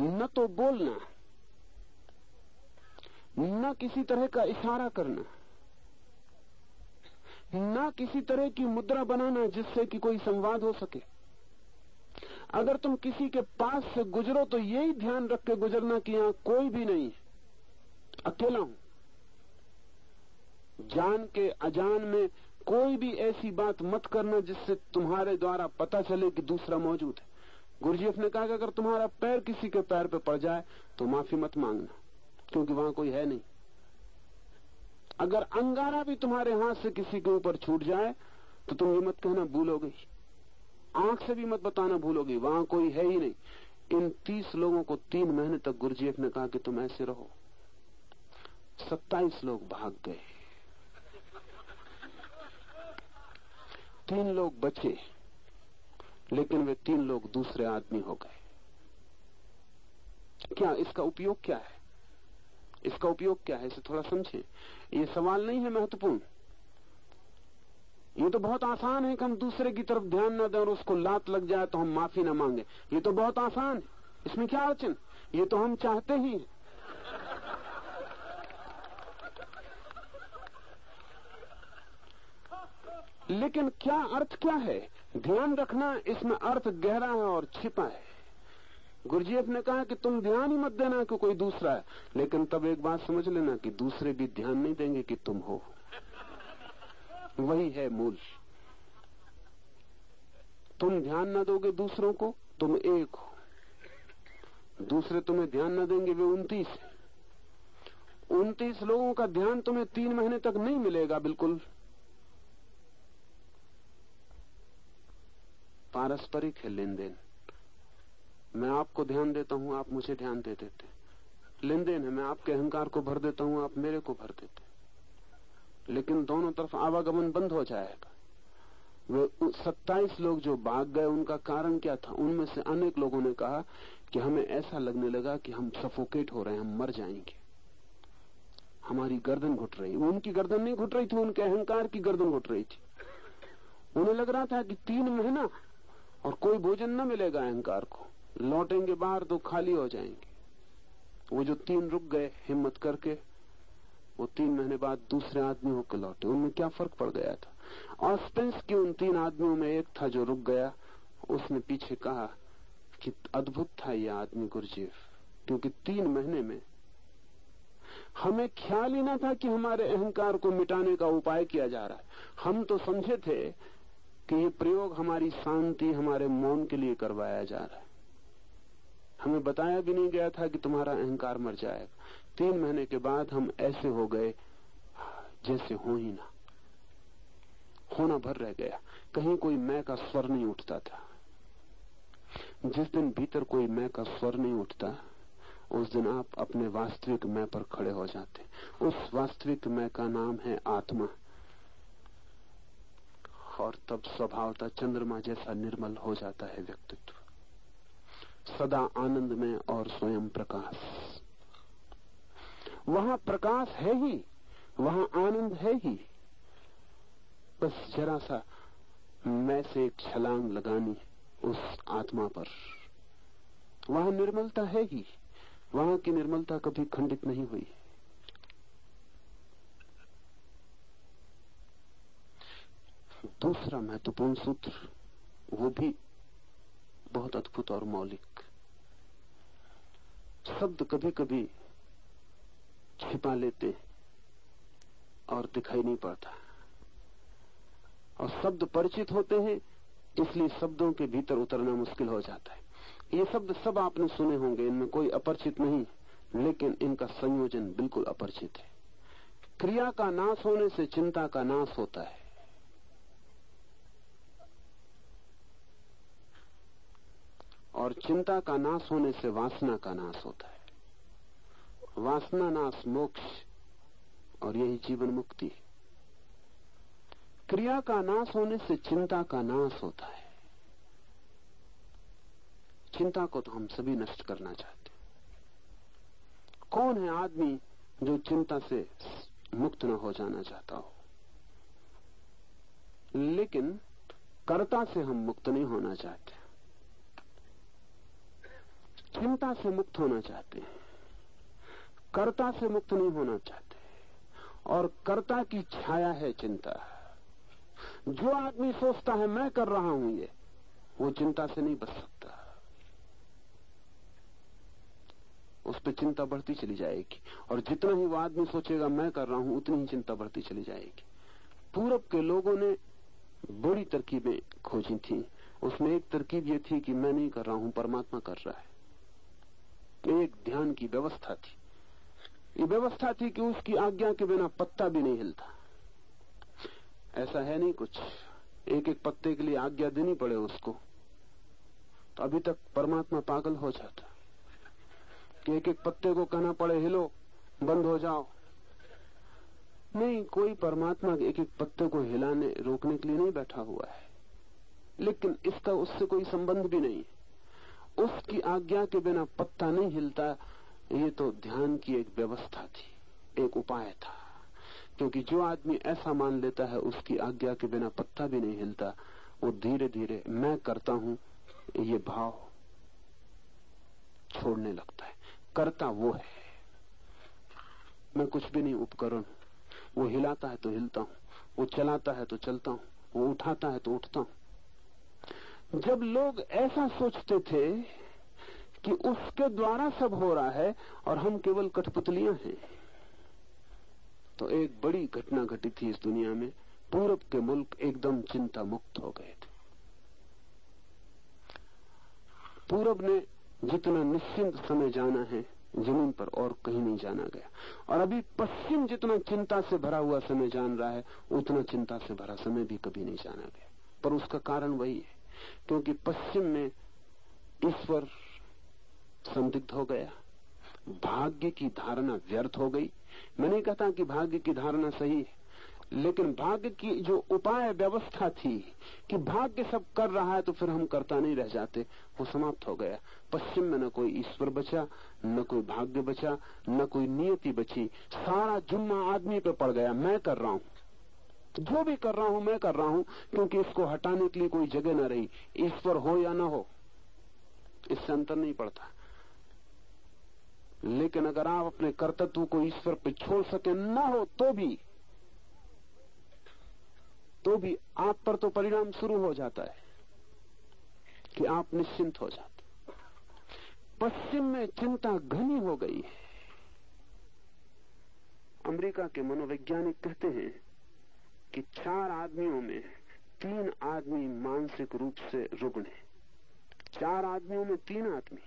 न तो बोलना न किसी तरह का इशारा करना न किसी तरह की मुद्रा बनाना जिससे कि कोई संवाद हो सके। अगर तुम किसी के पास से गुजरो तो यही ध्यान रख के गुजरना कि यहाँ कोई भी नहीं है, अकेला हूँ। जान के अजान में कोई भी ऐसी बात मत करना जिससे तुम्हारे द्वारा पता चले कि दूसरा मौजूद है। गुरुजीएफ ने कहा कि अगर तुम्हारा पैर किसी के पैर पे पड़ जाए तो माफ़ी मत मांगना, क्योंकि वहाँ कोई है नहीं। अगर अंगारा भी तुम्हारे हाथ से किसी के ऊपर छूट जाए तो तुम ये मत कहना भूलोगे आँख से भी मत बताना भूलोगे, वहाँ कोई है ही नहीं। इन तीस लोगों को तीन महीने तक गुरुजीएफ ने कहा कि तुम ऐसे रहो। सत्ताईस लोग भाग गए। तीन लोग बचे। लेकिन वे तीन लोग दूसरे आदमी हो गए। क्या इसका उपयोग क्या है? इसका उपयोग क्या है, इसे थोड़ा समझे। ये सवाल नहीं है महत्वपूर्ण। ये तो बहुत आसान है कि हम दूसरे की तरफ़ ध्यान न दें और उसको लात लग जाए तो हम माफ़ी ना मांगे। ये तो बहुत आसान है। इसमें क्या अड़चन? ये तो हम चाहते ही हैं। लेकिन क्या अर्थ क्या है? ध्यान रखना, इसमें अर्थ गहरा है और छिपा है। गुरुजीएफ ने कहा कि तुम ध्यान ही मत देना कि कोई दूसरा है, लेकिन तब एक बात समझ लेना कि दूसरे भी ध्यान नहीं देंगे कि तुम हो। वही है मूल। तुम ध्यान न दोगे दूसरों को, तुम एक हो। दूसरे तुम्हें ध्यान न देंगे, वे उनतीस उनतीस लोगों का ध्यान तुम्हें तीन महीने तक नहीं मिलेगा, बिल्कुल। पारस्परिक है लेन देन मैं आपको ध्यान देता हूँ, आप मुझे ध्यान दे देते। लेन देन है, मैं आपके अहंकार को भर देता हूँ, आप मेरे को भर देते। लेकिन दोनों तरफ़ आवागमन बंद हो जाएगा। वे सत्ताईस लोग जो भाग गए, उनका कारण क्या था? उनमें से अनेक लोगों ने कहा कि हमें ऐसा लगने लगा कि हम सफोकेट हो रहे हैं, हम मर जाएँगे। हमारी गर्दन घुट रही। उनकी गर्दन नहीं घुट रही थी, उनके अहंकार की गर्दन घुट रही थी। उन्हें लग रहा था कि तीन महीना और कोई भोजन न मिलेगा अहंकार को। लौटेंगे बाहर तो खाली हो जाएँगे। वो जो तीन रुक गए हिम्मत करके, वो तीन महीने बाद दूसरे आदमी होकर लौटे। उनमें क्या फ़र्क पड़ गया था? और स्पेंस के उन तीन आदमियों में एक था जो रुक गया। उसने पीछे कहा कि अद्भुत था यह आदमी गुरजीव क्योंकि तीन महीने में हमें ख्याल ही ना था कि हमारे अहंकार को मिटाने का उपाय किया जा रहा है। हम तो समझे थे कि ये प्रयोग हमारी शांति, हमारे मौन के लिए करवाया जा रहा है। हमें बताया भी नहीं गया था कि तुम्हारा अहंकार मर जाएगा। तीन महीने के बाद हम ऐसे हो गए, जैसे हो ही ना। होना भर रह गया। कहीं कोई मैं का स्वर नहीं उठता था। जिस दिन भीतर कोई मैं का स्वर नहीं उठता, उस दिन आप अपने वास्तविक मैं पर खड़े हो जाते। उस वास्तविक मैं का नाम है आत्मा। और तब स्वभावता चंद्रमा जैसा निर्मल हो जाता है व्यक्तित्व। सदा आनंद में और स्वयं प्रकाश। वहाँ प्रकाश है ही, वहाँ आनंद है ही। बस जरा सा मैं से एक छलांग लगानी उस आत्मा पर। वहाँ निर्मलता है ही, वहाँ की निर्मलता कभी खंडित नहीं हुई। दूसरा महत्वपूर्ण सूत्र, वो भी बहुत अद्भुत और मौलिक। शब्द कभी कभी छिपा लेते और दिखाई नहीं पड़ता। और शब्द परिचित होते हैं, इसलिए शब्दों के भीतर उतरना मुश्किल हो जाता है। ये शब्द सब आपने सुने होंगे, इनमें कोई अपरिचित नहीं, लेकिन इनका संयोजन बिल्कुल अपरिचित है। क्रिया का नाश होने से चिंता का नाश होता है। और चिंता का नाश होने से वासना का नाश होता है। वासना नाश मोक्ष और यही जीवन मुक्ति है। क्रिया का नाश होने से चिंता का नाश होता है। चिंता को तो हम सभी नष्ट करना चाहते हैं। कौन है आदमी जो चिंता से मुक्त न हो जाना चाहता हो? लेकिन कर्ता से हम मुक्त नहीं होना चाहते। चिंता से मुक्त होना चाहते हैं। कर्ता से मुक्त नहीं होना चाहते। और कर्ता की छाया है चिंता। जो आदमी सोचता है, मैं कर रहा हूँ ये, वो चिंता से नहीं बच सकता। उस पर चिंता बढ़ती चली जाएगी। और जितना ही वो आदमी सोचेगा, मैं कर रहा हूँ, उतनी ही चिंता बढ़ती चली जाएगी। पूरब के लोगों ने बड़ी तरकीबें खोजी थी। उसमें एक तरकीब ये थी कि, मैं नहीं कर रहा हूँ, परमात्मा कर रहा है। एक ध्यान की व्यवस्था थी। ये व्यवस्था थी कि उसकी आज्ञा के बिना पत्ता भी नहीं हिलता। ऐसा है नहीं कुछ। एक एक पत्ते के लिए आज्ञा देनी पड़े उसको। तो अभी तक परमात्मा पागल हो जाता। कि एक एक पत्ते को कहना पड़े, हिलो, बंद हो जाओ। नहीं, कोई परमात्मा एक एक पत्ते को हिलाने, रोकने के लिए नहीं बैठा हुआ है। लेकिन इसका उससे कोई संबंध भी नहीं है। उसकी आज्ञा के बिना पत्ता नहीं हिलता। ये तो ध्यान की एक व्यवस्था थी, एक उपाय था। क्योंकि जो आदमी ऐसा मान लेता है, उसकी आज्ञा के बिना पत्ता भी नहीं हिलता, वो धीरे धीरे मैं करता हूँ। ये भाव छोड़ने लगता है। करता वो है। मैं कुछ भी नहीं उपकरण। वो हिलाता है तो हिलता हूँ, वो चलाता है तो चलता हूँ, वो उठाता है तो उठता हूँ। जब लोग ऐसा सोचते थे कि उसके द्वारा सब हो रहा है और हम केवल कठपुतलियाँ हैं तो एक बड़ी घटना घटी थी इस दुनिया में। पूरब के मुल्क एकदम चिंता मुक्त हो गए थे। पूरब ने जितना निश्चिंत समय जाना है, ज़मीन पर और कहीं नहीं जाना गया। और अभी पश्चिम जितना चिंता से भरा हुआ समय जान रहा है, उतना चिंता से भरा समय भी कभी नहीं जाना गया। पर उसका कारण वही है। क्योंकि पश्चिम में ईश्वर संदिग्ध हो गया। भाग्य की धारणा व्यर्थ हो गई। मैं नहीं कहता कि भाग्य की धारणा सही है, लेकिन भाग्य की जो उपाय व्यवस्था थी कि भाग्य सब कर रहा है तो फिर हम करता नहीं रह जाते, वो समाप्त हो गया। पश्चिम में न कोई ईश्वर बचा, न कोई भाग्य बचा, न कोई नियति बची। सारा जुम्मा आदमी पे पड़ गया। मैं कर रहा हूँ। जो भी कर रहा हूँ, मैं कर रहा हूँ, क्योंकि इसको हटाने के लिए कोई जगह ना रही। ईश्वर हो या ना हो, इससे अंतर नहीं पड़ता। लेकिन अगर आप अपने कर्तत्व को ईश्वर पर छोड़ सके ना हो तो भी तो भी आप पर तो परिणाम शुरू हो जाता है कि आप निश्चिंत हो जाते पश्चिम में चिंता घनी हो गई है। अमेरिका के मनोवैज्ञानिक कहते हैं कि चार आदमियों में तीन आदमी मानसिक रूप से रुग्ण हैं। चार आदमियों में तीन आदमी।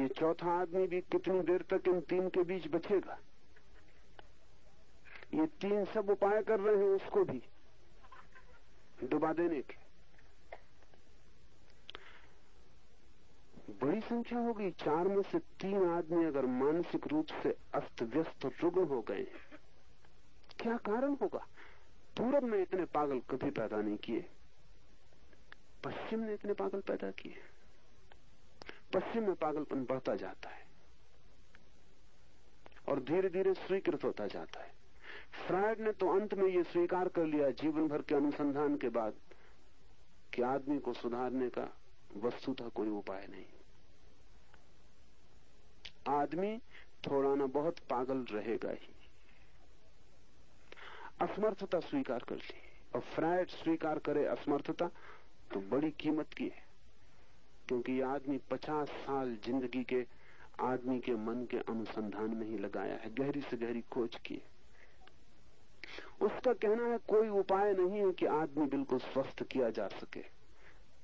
ये चौथा आदमी भी कितनी देर तक इन तीन के बीच बचेगा? ये तीन सब उपाय कर रहे हैं उसको भी। डुबा देने के। बड़ी संख्या होगी। चार में से तीन आदमी अगर मानसिक रूप से अस्त व्यस्त रुग्ण हो गए क्या कारण होगा? पूरब में इतने पागल कभी पैदा नहीं किए। पश्चिम ने इतने पागल पैदा किए। पश्चिम में पागलपन बढ़ता जाता है और धीरे धीरे स्वीकृत होता जाता है। फ्रायड ने तो अंत में यह स्वीकार कर लिया जीवन भर के अनुसंधान के बाद कि आदमी को सुधारने का वस्तुतः कोई उपाय नहीं। आदमी थोड़ा ना बहुत पागल रहेगा ही। असमर्थता स्वीकार कर ली और फ्रायड स्वीकार करे असमर्थता तो बड़ी कीमत की है। क्योंकि ये आदमी पचास साल ज़िंदगी के आदमी के मन के अनुसंधान में ही लगाया है, गहरी से गहरी खोज की उसका कहना है, कोई उपाय नहीं है कि आदमी बिल्कुल स्वस्थ किया जा सके।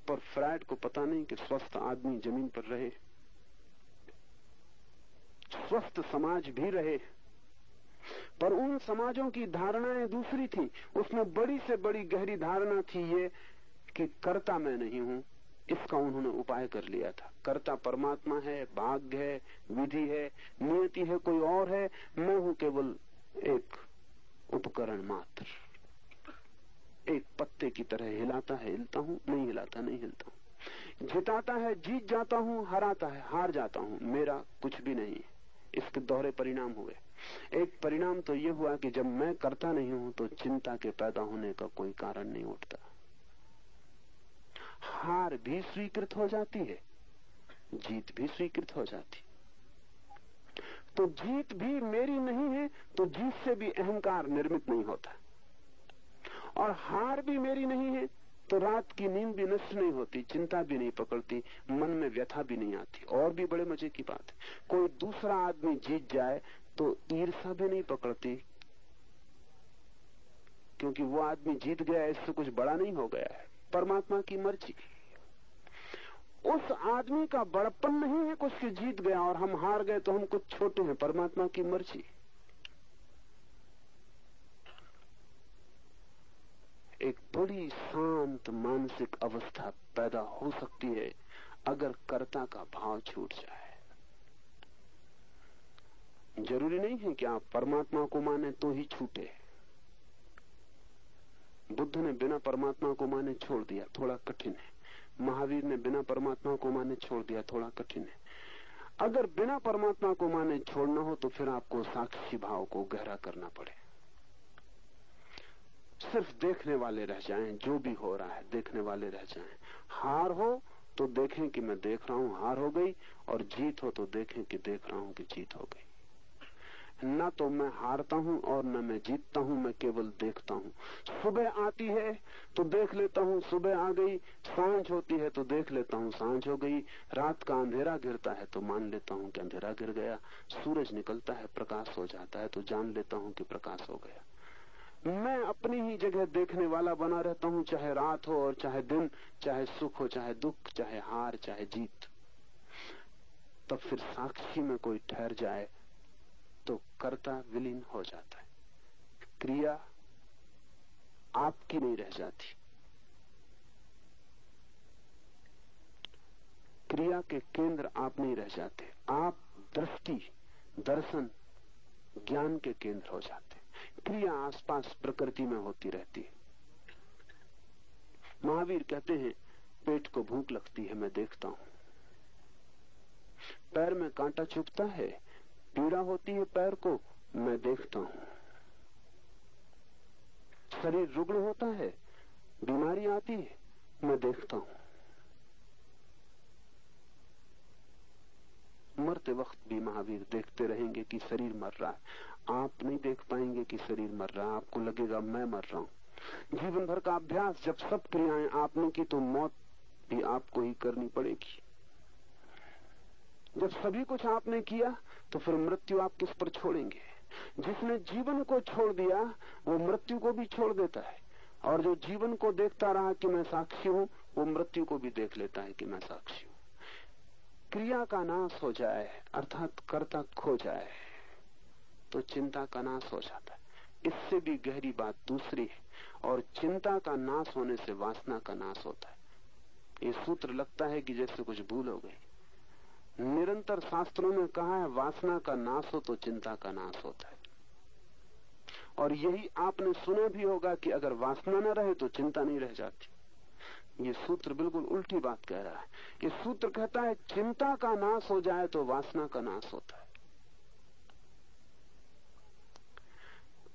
पर फ्रायड को पता नहीं कि स्वस्थ आदमी ज़मीन पर रहे। स्वस्थ समाज भी रहे। पर उन समाजों की धारणाएँ दूसरी थी। उसमें बड़ी से बड़ी गहरी धारणा थी ये कि कर्ता मैं नहीं हूँ, इसका उन्होंने उपाय कर लिया था। कर्ता परमात्मा है, भाग्य है, विधि है, नियति है, कोई और है, मैं हूँ केवल एक उपकरण मात्र। एक पत्ते की तरह हिलाता है, हिलता हूँ, नहीं हिलाता, नहीं हिलता हूँ। जिताता है, जीत जाता हूँ, हराता है, हार जाता हूँ, मेरा कुछ भी नहीं इसके दोहरे परिणाम हुए। एक परिणाम तो ये हुआ कि जब मैं करता नहीं हूँ तो चिंता के पैदा होने का कोई कारण नहीं उठता। हार भी स्वीकृत हो जाती है, जीत भी स्वीकृत हो जाती। तो जीत भी मेरी नहीं है तो जीत से भी अहंकार निर्मित नहीं होता। और हार भी मेरी नहीं है तो रात की नींद भी नष्ट नहीं होती, चिंता भी नहीं पकड़ती, मन में व्यथा भी नहीं आती। और भी बड़े मज़े की बात। है कोई दूसरा आदमी जीत जाए तो ईर्षा भी नहीं पकड़ती। क्योंकि वो आदमी जीत गया, इससे कुछ बड़ा नहीं हो गया है। परमात्मा की मर्ज़ी। उस आदमी का बड़पन नहीं है कुछ जीत गया और हम हार गए तो हम कुछ छोटे हैं। परमात्मा की मर्ज़ी। एक बड़ी शांत मानसिक अवस्था पैदा हो सकती है अगर कर्ता का भाव छूट जाए। ज़रूरी नहीं है कि आप परमात्मा को माने तो ही छूटे। बुद्ध ने बिना परमात्मा को माने छोड़ दिया, थोड़ा कठिन है। महावीर ने बिना परमात्मा को माने छोड़ दिया, थोड़ा कठिन है। अगर बिना परमात्मा को माने छोड़ना हो तो फिर आपको साक्षी भाव को गहरा करना पड़े। सिर्फ़ देखने वाले रह जाएँ, जो भी हो रहा है, देखने वाले रह जाएँ। हार हो तो देखें कि मैं देख रहा हूँ, हार हो गई, और जीत हो तो देखें कि देख रहा हूँ कि जीत हो गई। न तो मैं हारता हूँ और न मैं जीतता हूँ, मैं केवल देखता हूँ। सुबह आती है तो देख लेता हूँ, सुबह आ गई, साँझ होती है तो देख लेता हूँ, साँझ हो गई। रात का अंधेरा गिरता है तो मान लेता हूँ कि अंधेरा गिर गया। सूरज निकलता है, प्रकाश हो जाता है तो जान लेता हूँ कि प्रकाश हो गया। मैं अपनी ही जगह देखने वाला बना रहता हूँ, चाहे रात हो और चाहे दिन, चाहे सुख हो, चाहे दुख, चाहे हार, चाहे जीत। तब फिर साक्षी में कोई ठहर जाए तो कर्ता विलीन हो जाता है। क्रिया आपकी नहीं रह जाती। क्रिया के केंद्र आप नहीं रह जाते। आप दृष्टि, दर्शन, ज्ञान के केंद्र हो जाते। क्रिया आसपास प्रकृति में होती रहती है। महावीर कहते हैं, पेट को भूख लगती है, मैं देखता हूँ। पैर में कांटा चुभता है, पीड़ा होती है पैर को, मैं देखता हूँ। शरीर रुग्ण होता है, बीमारी आती है, मैं देखता हूँ। मरते वक्त भी महावीर देखते रहेंगे कि शरीर मर रहा है। आप नहीं देख पाएँगे कि शरीर मर रहा है, आपको लगेगा, मैं मर रहा हूँ। जीवन भर का अभ्यास, जब सब क्रियाएँ आपने की तो मौत भी आपको ही करनी पड़ेगी। जब सभी कुछ आपने किया तो फिर मृत्यु आप किस पर छोड़ेंगे? जिसने जीवन को छोड़ दिया, वो मृत्यु को भी छोड़ देता है। और जो जीवन को देखता रहा कि मैं साक्षी हूँ, वो मृत्यु को भी देख लेता है कि मैं साक्षी हूँ। क्रिया का नाश हो जाए, अर्थात कर्ता खो जाए। तो चिंता का नाश हो जाता है। इससे भी गहरी बात दूसरी है, और चिंता का नाश होने से वासना का नाश होता है। ये सूत्र लगता है कि जैसे कुछ भूल हो गई निरंतर शास्त्रों में कहा है, वासना का नाश हो तो चिंता का नाश होता है। और यही आपने सुना भी होगा कि अगर वासना न रहे तो चिंता नहीं रह जाती। ये सूत्र बिल्कुल उल्टी बात कह रहा है। ये सूत्र कहता है, चिंता का नाश हो जाए तो वासना का नाश होता है।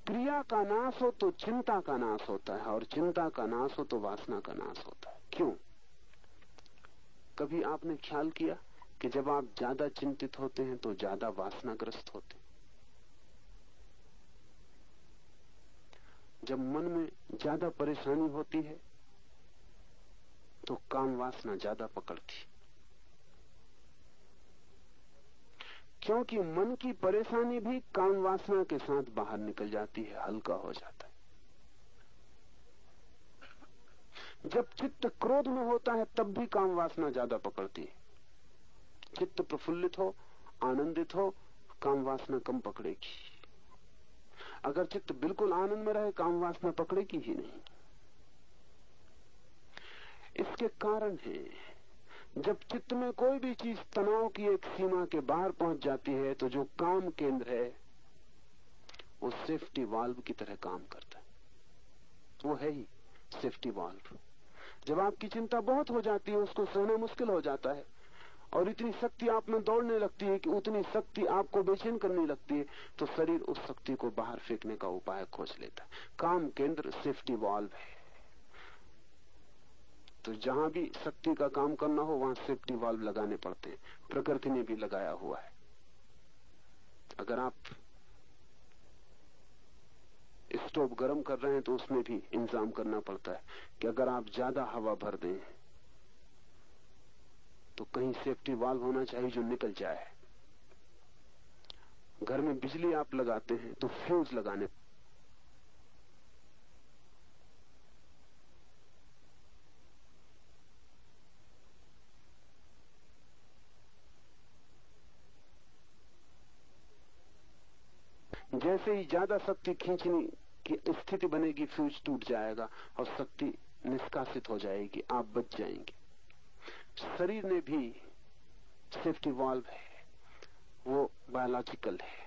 क्रिया का नाश हो तो चिंता का नाश होता है, और चिंता का नाश हो तो वासना का नाश होता है। क्यों? कभी आपने ख्याल किया कि जब आप ज़्यादा चिंतित होते हैं तो ज़्यादा वासनाग्रस्त होते हैं? जब मन में ज़्यादा परेशानी होती है तो काम वासना ज़्यादा पकड़ती क्योंकि मन की परेशानी भी काम वासना के साथ बाहर निकल जाती है, हल्का हो जाता है। जब चित्त क्रोध में होता है, तब भी काम वासना ज़्यादा पकड़ती है। चित्त प्रफुल्लित हो, आनंदित हो, काम वासना कम पकड़ेगी। अगर चित्त बिल्कुल आनंद में रहे, काम वासना पकड़ेगी ही नहीं। इसके कारण है जब चित्त में कोई भी चीज़ तनाव की एक सीमा के बाहर पहुँच जाती है तो जो काम केंद्र है, वो सेफ्टी वाल्व की तरह काम करता है। वो है ही सेफ्टी वाल्व जब आपकी चिंता बहुत हो जाती है, उसको सहना मुश्किल हो जाता है, और इतनी शक्ति आप में दौड़ने लगती है कि उतनी शक्ति आपको बेचैन करने लगती है तो शरीर उस शक्ति को बाहर फेंकने का उपाय खोज लेता है। काम केंद्र सेफ्टी वाल्व है। तो जहाँ भी शक्ति का काम करना हो, वहाँ सेफ्टी वाल्व लगाने पड़ते हैं। प्रकृति ने भी लगाया हुआ है। अगर आप स्टोव गर्म कर रहे हैं तो उसमें भी इंतज़ाम करना पड़ता है कि अगर आप ज़्यादा हवा भर दें तो कहीं सेफ्टी वाल्व होना चाहिए जो निकल जाए। घर में बिजली आप लगाते हैं तो फ्यूज लगाने जैसे ही ज़्यादा शक्ति खींचने की स्थिति बनेगी, फ्यूज टूट जाएगा और शक्ति निष्कासित हो जाएगी, आप बच जाएँगे। शरीर में भी सेफ्टी वाल्व है, वो बायोलॉजिकल है।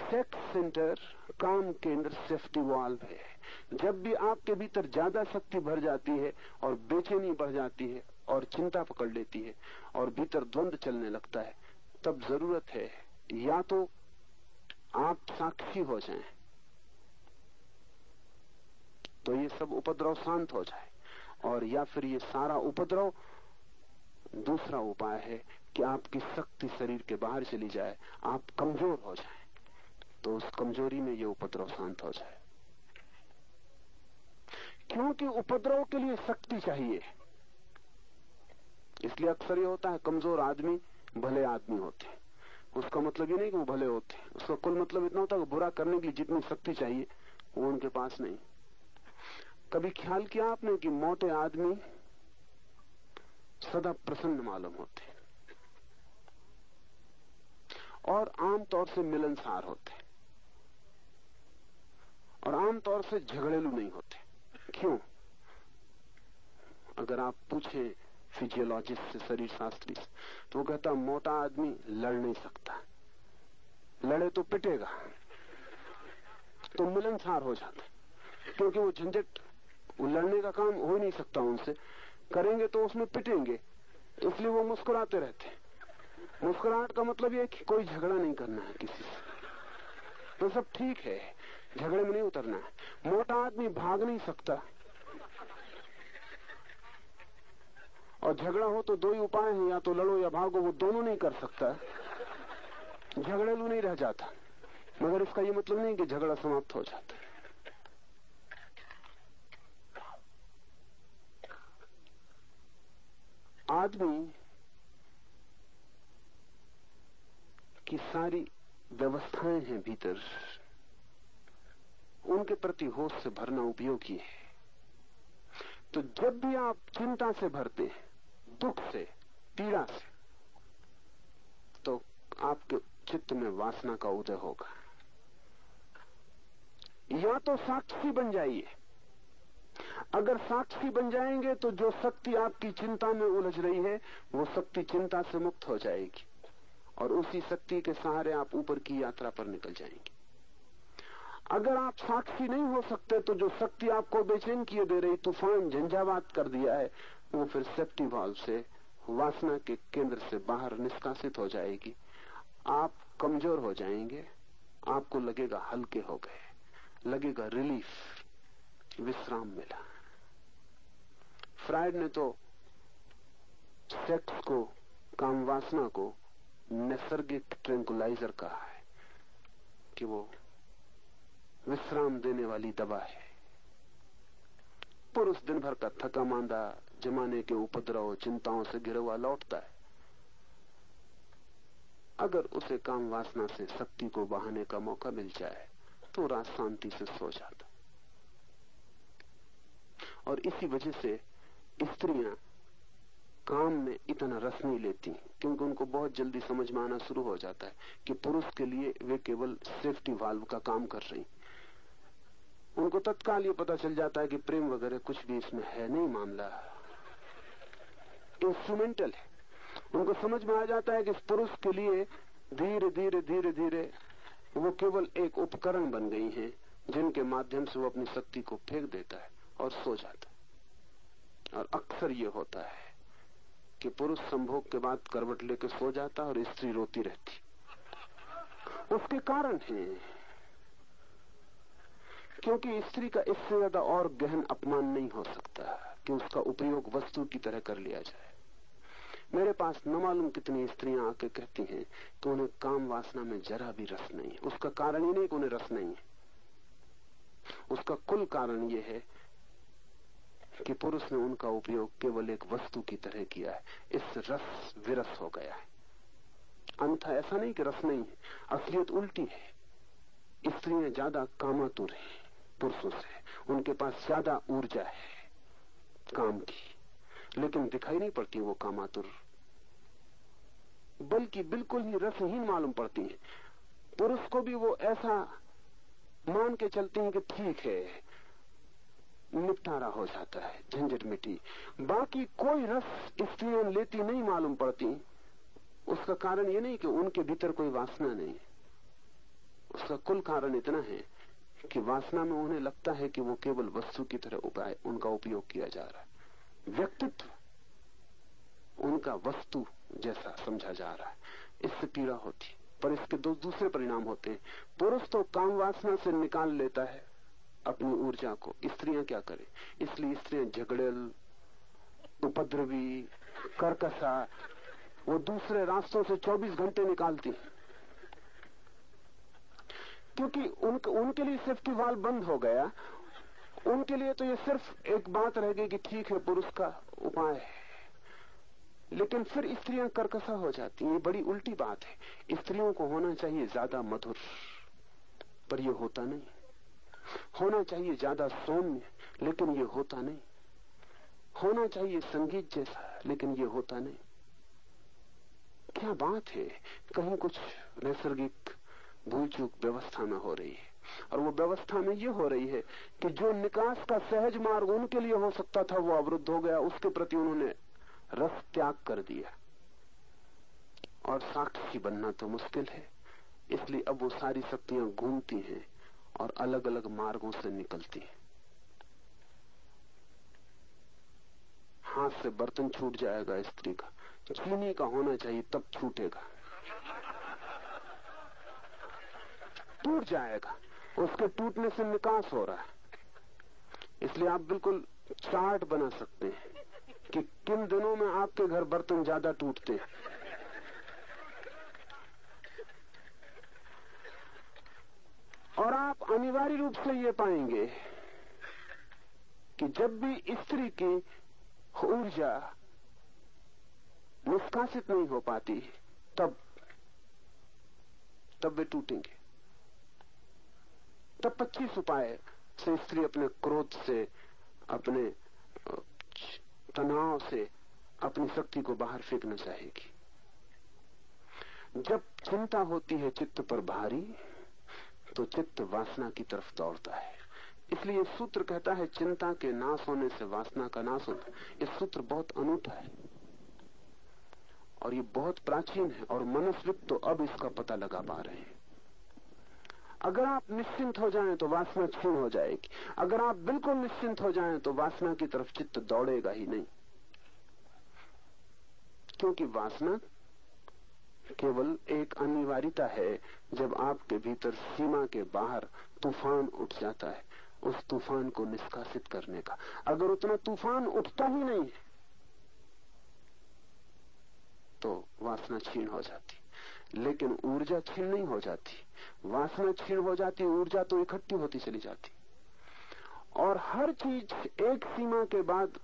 सेक्स सेंटर काम केंद्र सेफ्टी वाल्व है। जब भी आपके भीतर ज़्यादा शक्ति भर जाती है और बेचैनी बढ़ जाती है और चिंता पकड़ लेती है और भीतर द्वंद चलने लगता है, तब ज़रूरत है या तो आप साक्षी हो जाएँ तो ये सब उपद्रव शांत हो जाए। और या फिर ये सारा उपद्रव, दूसरा उपाय है कि आपकी शक्ति शरीर के बाहर चली जाए, आप कमज़ोर हो जाए तो उस कमज़ोरी में ये उपद्रव शांत हो जाए। क्योंकि उपद्रव के लिए शक्ति चाहिए। इसलिए अक्सर ये होता है, कमज़ोर आदमी भले आदमी होते हैं। उसका मतलब ये नहीं कि वो भले होते उसका कुल मतलब इतना होता है बुरा करने की जितनी शक्ति चाहिए, वो उनके पास नहीं। कभी ख्याल किया आपने कि मोटे आदमी सदा प्रसन्न मालूम होते और आमतौर से मिलनसार होते और आमतौर से झगड़ेलू नहीं होते क्यों? अगर आप पूछें फिजियोलॉजिस्ट से शरीर शास्त्री। से तो वो कहता, मोटा आदमी लड़ नहीं सकता। लड़े तो पिटेगा। तो मिलनसार हो जाता। क्योंकि वो झंझट, वो लड़ने का काम हो नहीं सकता उनसे। करेंगे तो उसमें पिटेंगे। तो इसलिए वो मुस्कुराते रहते मुस्कुराहट का मतलब ये कि कोई झगड़ा नहीं करना है किसी से। तो सब ठीक है। झगड़े में नहीं उतरना है। मोटा आदमी भाग नहीं सकता। और झगड़ा हो तो दो ही उपाय हैं, या तो लड़ो या भागो, वो दोनों नहीं कर सकता। झगड़ेलू नहीं रह जाता। मगर इसका ये मतलब नहीं कि झगड़ा समाप्त हो जाता। आदमी की सारी व्यवस्थाएँ हैं भीतर, उनके प्रति होश से भरना उपयोगी है। तो जब भी आप चिंता से भरते हैं दुख से पीड़ा से तो आपके चित्त में वासना का उदय होगा। या तो साक्षी बन जाइए। अगर साक्षी बन जाएँगे तो जो शक्ति आपकी चिंता में उलझ रही है, वो शक्ति चिंता से मुक्त हो जाएगी, और उसी शक्ति के सहारे आप ऊपर की यात्रा पर निकल जाएँगे। अगर आप साक्षी नहीं हो सकते तो जो शक्ति आपको बेचैन किए दे रही, तूफ़ान, झंझावात कर दिया है वो फिर सेफ्टी वाल्व से वासना के केंद्र से बाहर निष्कासित हो जाएगी। आप कमज़ोर हो जाएँगे। आपको लगेगा हल्के हो गए। लगेगा रिलीफ विश्राम मिला। फ्राइड ने तो सेक्स को, काम वासना को नैसर्गिक ट्रेंकुलाइजर कहा है कि वो विश्राम देने वाली दवा है। पुरुष दिन भर का थका मांदा जमाने के उपद्रव, चिंताओं से घिरा लौटता है। अगर उसे काम वासना से, शक्ति को बहाने का मौका मिल जाए तो रात शांति से सो जाता। और इसी वजह से स्त्रियाँ काम में इतना रस नहीं लेती, क्योंकि उनको बहुत जल्दी समझ में आना शुरू हो जाता है कि पुरुष के लिए वे केवल सेफ्टी वाल्व का काम कर रही। उनको तत्काल ये पता चल जाता है कि प्रेम वगैरह कुछ भी इसमें है नहीं मामला। इंस्ट्रूमेंटल है। उनको समझ में आ जाता है कि इस पुरुष के लिए धीरे धीरे धीरे धीरे वो केवल एक उपकरण बन गई हैं, जिनके माध्यम से वो अपनी शक्ति को फेंक देता है और सो जाता है। और अक्सर ये होता है कि पुरुष संभोग के बाद करवट लेके सो जाता और स्त्री रोती रहती। उसके कारण है, क्योंकि स्त्री का इससे ज़्यादा और गहन अपमान नहीं हो सकता कि उसका उपयोग वस्तु की तरह कर लिया जाए। मेरे पास न मालूम कितनी स्त्रियाँ आके कहती हैं कि उन्हें काम वासना में जरा भी रस नहीं। है उसका कारण ही नहीं कि उन्हें रस नहीं है। उसका कुल कारण यह है कि पुरुष ने उनका उपयोग केवल एक वस्तु की तरह किया है। इस रस विरस हो गया है। अन्यथा ऐसा नहीं कि रस नहीं है। असलियत उल्टी है। स्त्रियाँ ज़्यादा कामातुर हैं, पुरुषों से। उनके पास ज़्यादा ऊर्जा है। काम की। लेकिन दिखाई नहीं पड़ती वो कामातुर। बल्कि बिल्कुल ही रसहीन मालूम पड़ती है। पुरुष को भी वो ऐसा मान के चलती हैं कि ठीक है, निपटारा हो जाता है, झंझट मिट्टी बाकी कोई रस स्त्रियाँ लेती नहीं मालूम पड़ती। उसका कारण ये नहीं कि उनके भीतर कोई वासना नहीं उसका कुल कारण इतना है कि वासना में उन्हें लगता है कि वो केवल वस्तु की तरह उपाय, उनका उपयोग किया जा रहा है। व्यक्तित्व, उनका वस्तु जैसा समझा जा रहा है। इससे पीड़ा होती पर इसके दो दूसरे परिणाम होते हैं। पुरुष तो काम वासना से निकाल लेता है, अपनी ऊर्जा को। स्त्रियाँ क्या करें? इसलिए स्त्रियाँ झगड़ेल, उपद्रवी, कर्कशा, वो दूसरे रास्तों से 24 घंटे निकालती क्योंकि उनके उनके लिए सेफ्टी वाल बंद हो गया उनके लिए तो ये सिर्फ़ एक बात रह गई कि ठीक है, पुरुष का उपाय है। लेकिन फिर स्त्रियाँ कर्कशा हो जाती हैं, ये बड़ी उल्टी बात है। स्त्रियों को होना चाहिए ज़्यादा मधुर, पर यह होता नहीं। होना चाहिए ज़्यादा सौम्य, लेकिन ये होता नहीं। होना चाहिए संगीत जैसा, लेकिन ये होता नहीं। क्या बात है? कहीं कुछ नैसर्गिक भूल चूक व्यवस्था में हो रही है। और वो व्यवस्था में ये हो रही है कि जो निकास का सहज मार्ग उनके लिए हो सकता था, वो अवरुद्ध हो गया। उसके प्रति उन्होंने रस त्याग कर दिया। और साक्षी बनना तो मुश्किल है। इसलिए अब वो सारी शक्तियाँ घूमती हैं और अलग अलग मार्गों से निकलती है। हाथ से बर्तन छूट जाएगा स्त्री का। चीनी का होना चाहिए, तब छूटेगा। टूट जाएगा। उसके टूटने से निकास हो रहा है। इसलिए आप बिल्कुल चार्ट बना सकते हैं कि किन दिनों में आपके घर बर्तन ज़्यादा टूटते हैं। और आप अनिवार्य रूप से ये पाएँगे कि जब भी स्त्री की ऊर्जा निष्कासित नहीं हो पाती, तब तब वे टूटेंगे। तब पच्चीस उपाय से स्त्री अपने क्रोध से, अपने तनाव से, अपनी शक्ति को बाहर फेंकना चाहेगी। जब चिंता होती है चित्त पर भारी तो चित्त वासना की तरफ़ दौड़ता है। इसलिए सूत्र कहता है, चिंता के नाश होने से वासना का नाश होता है। ये सूत्र बहुत अनूठा है। और ये बहुत प्राचीन है, और मनुष्य तो अब इसका पता लगा पा रहे हैं। अगर आप निश्चिंत हो जाएँ तो वासना क्षीण हो जाएगी। अगर आप बिल्कुल निश्चिंत हो जाएँ तो वासना की तरफ़ चित्त दौड़ेगा ही नहीं। क्योंकि वासना केवल एक अनिवार्यता है, जब आपके भीतर सीमा के बाहर तूफ़ान उठ जाता है, उस तूफ़ान को निष्कासित करने का। अगर उतना तूफ़ान उठता ही नहीं है तो वासना छीन हो जाती। लेकिन ऊर्जा छीन नहीं हो जाती। वासना छीन हो जाती, ऊर्जा तो इकट्ठी होती चली जाती। और हर चीज़ एक सीमा के बाद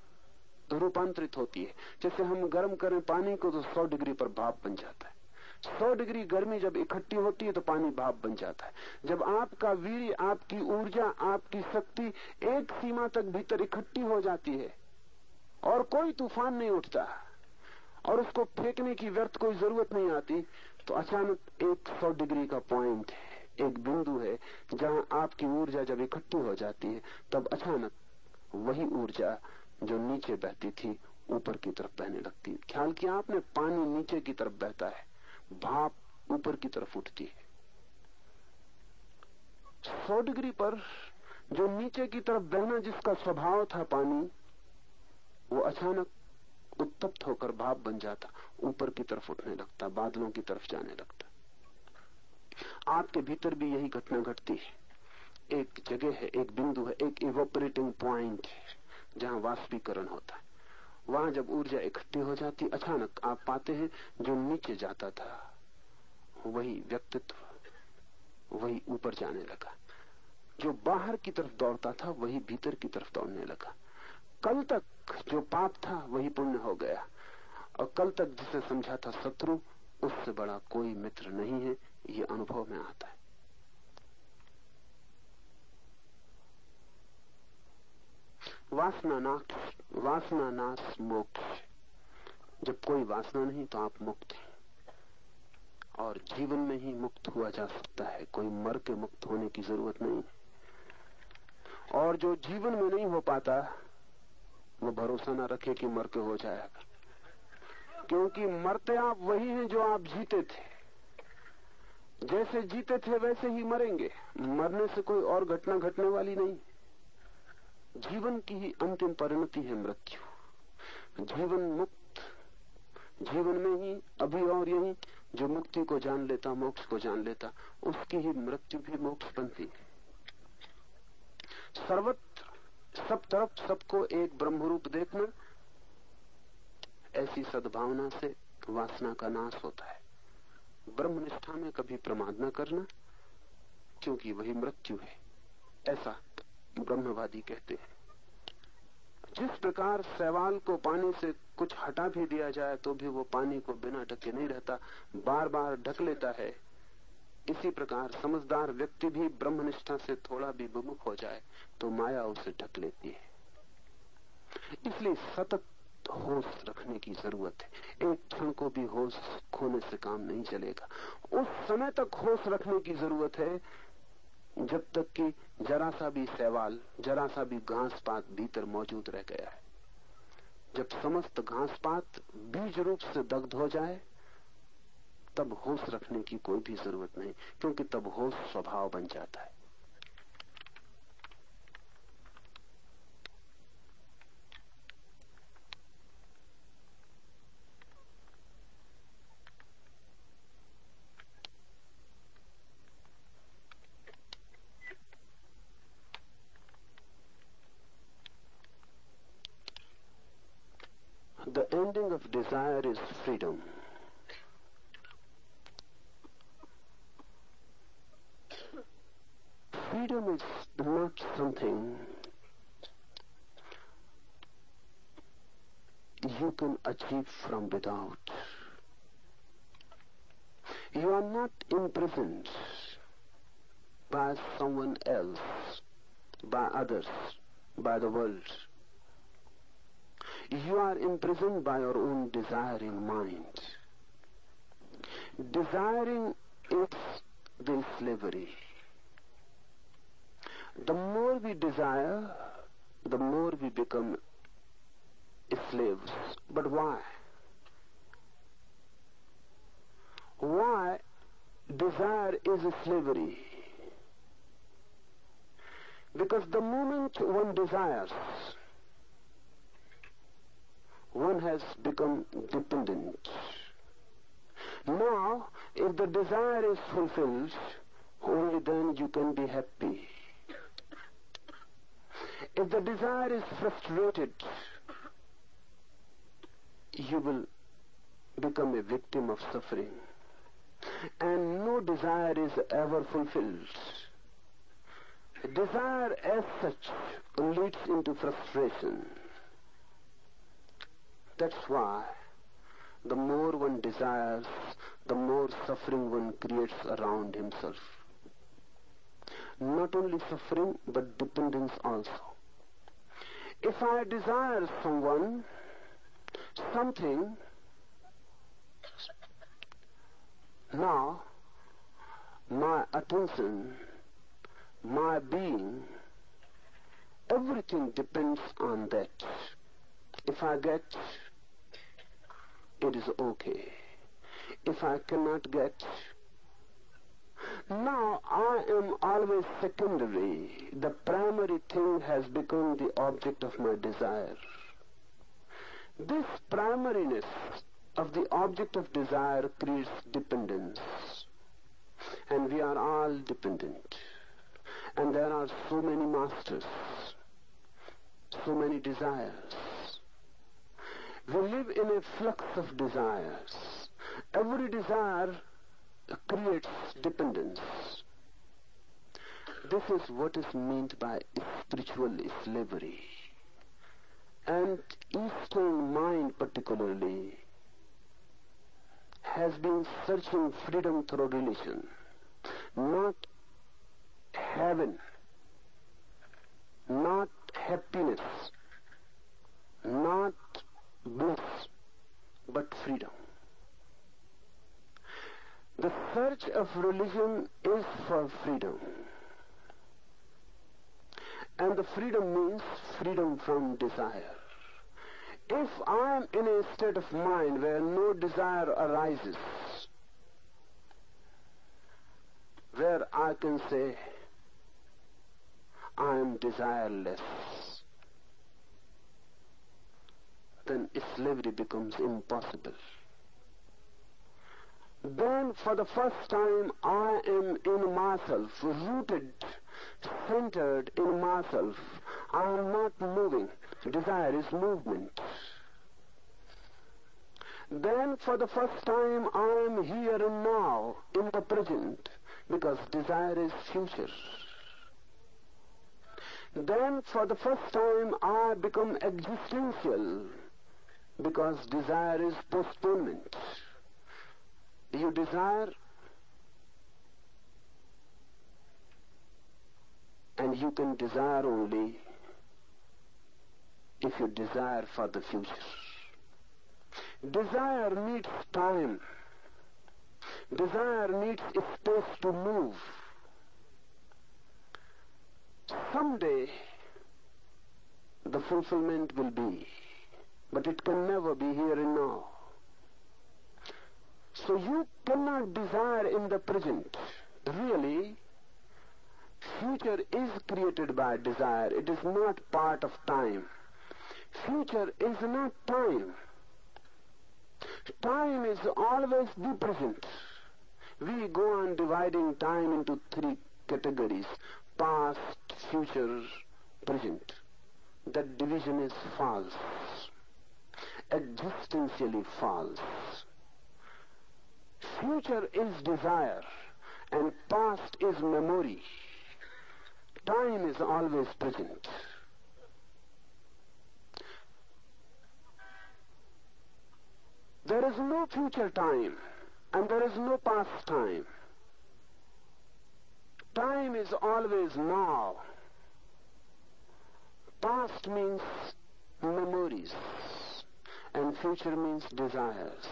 रूपांतरित होती है। जैसे हम गर्म करें पानी को तो 100 डिग्री पर भाप बन जाता है। 100 डिग्री गर्मी जब इकट्ठी होती है तो पानी भाप बन जाता है। जब आपका वीर आपकी ऊर्जा, आपकी शक्ति एक सीमा तक भीतर इकट्ठी हो जाती है और कोई तूफ़ान नहीं उठता, और उसको फेंकने की व्यर्थ कोई ज़रूरत नहीं आती तो अचानक एक सौ डिग्री का पॉइंट है, एक बिंदु है, जहाँ आपकी ऊर्जा जब इकट्ठी हो जाती है, तब अचानक वही ऊर्जा जो नीचे बहती थी, ऊपर की तरफ़ बहने लगती है। ख्याल किया आपने? पानी नीचे की तरफ़ बहता है, भाप ऊपर की तरफ़ उठती है। सौ डिग्री पर जो नीचे की तरफ़ बहना जिसका स्वभाव था पानी, वो अचानक उत्तप्त होकर भाप बन जाता। ऊपर की तरफ़ उठने लगता, बादलों की तरफ़ जाने लगता। आपके भीतर भी यही घटना घटती है। एक जगह है, एक बिंदु है, एक इवोपरेटिंग प्वाइंट है, जहाँ वाष्पीकरण होता है। वहाँ जब ऊर्जा इकट्ठी हो जाती, अचानक आप पाते हैं, जो नीचे जाता था, वही व्यक्तित्व, वही ऊपर जाने लगा। जो बाहर की तरफ़ दौड़ता था, वही भीतर की तरफ़ दौड़ने लगा। कल तक जो पाप था, वही पुण्य हो गया। और कल तक जिसे समझा था शत्रु, उससे बड़ा कोई मित्र नहीं है, ये अनुभव में आता है। वासना नाश वासना नाश मोक्ष। जब कोई वासना नहीं तो आप मुक्त हैं। और जीवन में ही मुक्त हुआ जा सकता है। कोई मर के मुक्त होने की ज़रूरत नहीं। और जो जीवन में नहीं हो पाता, वो भरोसा ना रखे कि मर के हो जाएगा। क्योंकि मरते आप वही हैं जो आप जीते थे। जैसे जीते थे वैसे ही मरेंगे। मरने से कोई और घटना घटने वाली नहीं। जीवन की ही अंतिम परिणति है मृत्यु। जीवन मुक्त। जीवन में ही अभी और यही जो मुक्ति को जान लेता, मोक्ष को जान लेता, उसकी ही मृत्यु भी मोक्ष बनती है। सर्वत्र, सब तरफ़ सबको एक ब्रह्म रूप देखना ऐसी सद्भावना से वासना का नाश होता है। ब्रह्म निष्ठा में कभी प्रमाद न करना, क्योंकि वही मृत्यु है। ऐसा ब्रह्मवादी कहते हैं। जिस प्रकार सवाल को पानी से कुछ हटा भी दिया जाए तो भी वो पानी को बिना ढके नहीं रहता बार बार ढक लेता है। इसी प्रकार समझदार व्यक्ति भी ब्रह्मनिष्ठा से थोड़ा भी विमुख हो जाए तो माया उसे ढक लेती है। इसलिए सतत होश रखने की ज़रूरत है। एक क्षण को भी होश खोने से काम नहीं चलेगा। उस समय तक होश रखने की ज़रूरत है, जब तक कि जरा सा भी सवाल जरा सा भी घास पात भीतर मौजूद रह गया है। जब समस्त घास पात बीज रूप से दग्ध हो जाए, तब होश रखने की कोई भी ज़रूरत नहीं, क्योंकि तब होश स्वभाव बन जाता है। The ending of desire is freedom. Freedom is not something you can achieve from without. You are not imprisoned by someone else, by others, by the world. You are imprisoned by your own desiring mind. Desiring is the slavery. The more we desire, the more we become slaves. But why? Why desire is a slavery? Because the moment one desires, one has become dependent. Now, if the desire is fulfilled, only then you can be happy. If the desire is frustrated, you will become a victim of suffering. And no desire is ever fulfilled. Desire as such leads into frustration. That's why the more one desires, the more suffering one creates around himself. Not only suffering, but dependence also. If I desire someone, something, now my attention, my being, everything depends on that. If I get, it is okay. If I cannot get, now I am always secondary. The primary thing has become the object of my desire. This primariness of the object of desire creates dependence. And we are all dependent. And there are so many masters, so many desires. We live in a flux of desires. Every desire creates dependence. This is what is meant by spiritual slavery. And Eastern mind particularly has been searching freedom through religion, not heaven, not happiness, not bliss, but freedom. The search of religion is for freedom. And the freedom means freedom from desire. If I am in a state of mind where no desire arises, where I can say, I am desireless, then slavery becomes impossible. Then for the first time I am in myself, rooted, centered in myself. I am not moving. Desire is movement. Then for the first time I am here and now, in the present, because desire is future. Then for the first time I become existential, because desire is postponement. Do You desire and you can desire only if you desire for the future. Desire needs time. Desire needs space to move. Someday the fulfillment will be, but it can never be here and now. So you cannot desire in the present. Really, future is created by desire. It is not part of time. Future is not time. Time is always the present. We go on dividing time into three categories. Past, future, present. That division is false. Existentially false. Future is desire and past is memory. Time is always present. There is no future time And there is no past time. Time is always now. Past means memories and future means desires.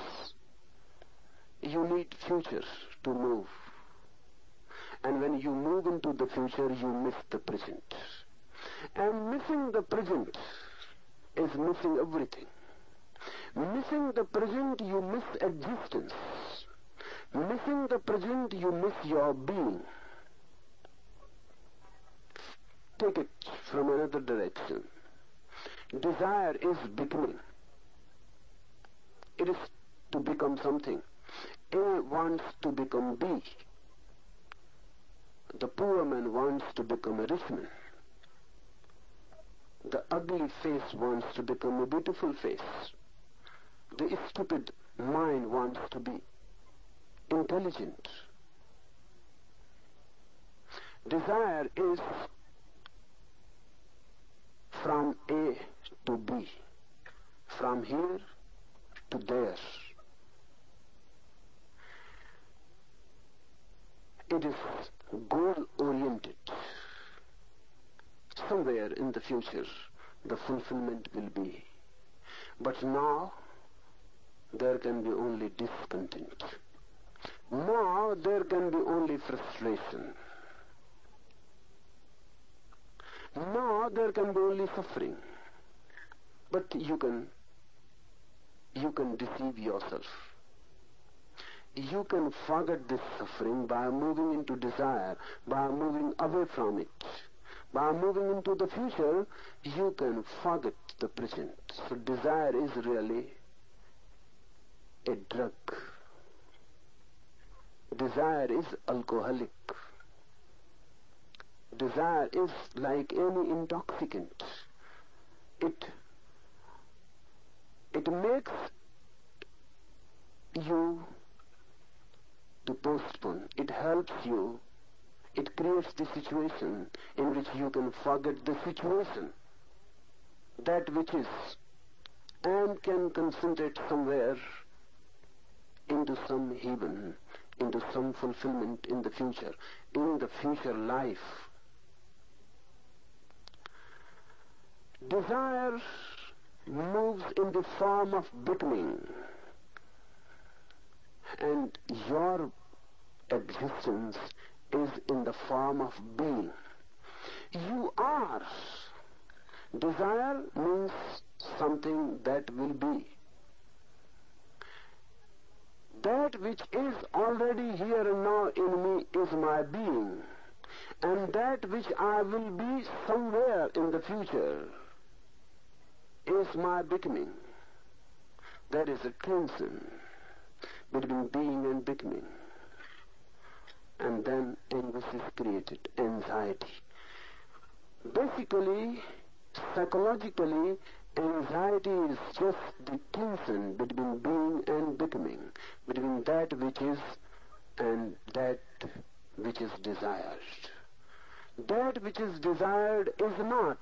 You need future to move. And when you move into the future, you miss the present. And missing the present is missing everything. Missing the present, you miss existence. Missing the present, you miss your being. Take it from another direction. Desire is becoming. It is to become something. A wants to become B. The poor man wants to become a rich man. The ugly face wants to become a beautiful face. The stupid mind wants to be intelligent. Desire is from A to B, from here to there. It is goal oriented. Somewhere in the future, the fulfillment will be. But now, there can be only discontent. Now, there can be only frustration. Now, there can be only suffering. But you can, you can deceive yourself you can forget this suffering by moving into desire, by moving away from it. By moving into the future, you can forget the present. So desire is really a drug. Desire is alcoholic. Desire is like any intoxicant. It it makes you to postpone. It helps you. It creates the situation in which you can forget the situation. That which is and can concentrate somewhere into some heaven, into some fulfillment in the future, in the future life. Desire moves in the form of becoming and your existence is in the form of being. You are. Desire means something that will be. That which is already here and now in me is my being. And that which I will be somewhere in the future is my becoming. That is a tension between being and becoming. And then anguish is created, anxiety. Basically, psychologically, anxiety is just the tension between being and becoming, between that which is and that which is desired. That which is desired is not,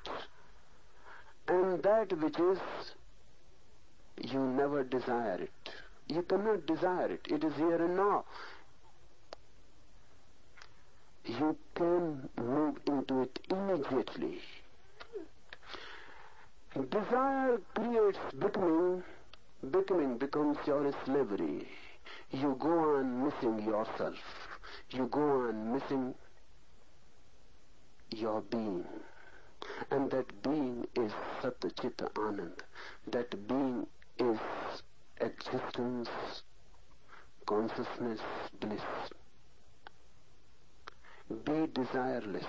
and that which is, you never desire it. You cannot desire it. It is here and now. You can move into it immediately. Desire creates becoming. Becoming becomes your slavery. You go on missing yourself. You go on missing your being. And that being is Satchita Anand. That being is existence, consciousness, bliss. Be desireless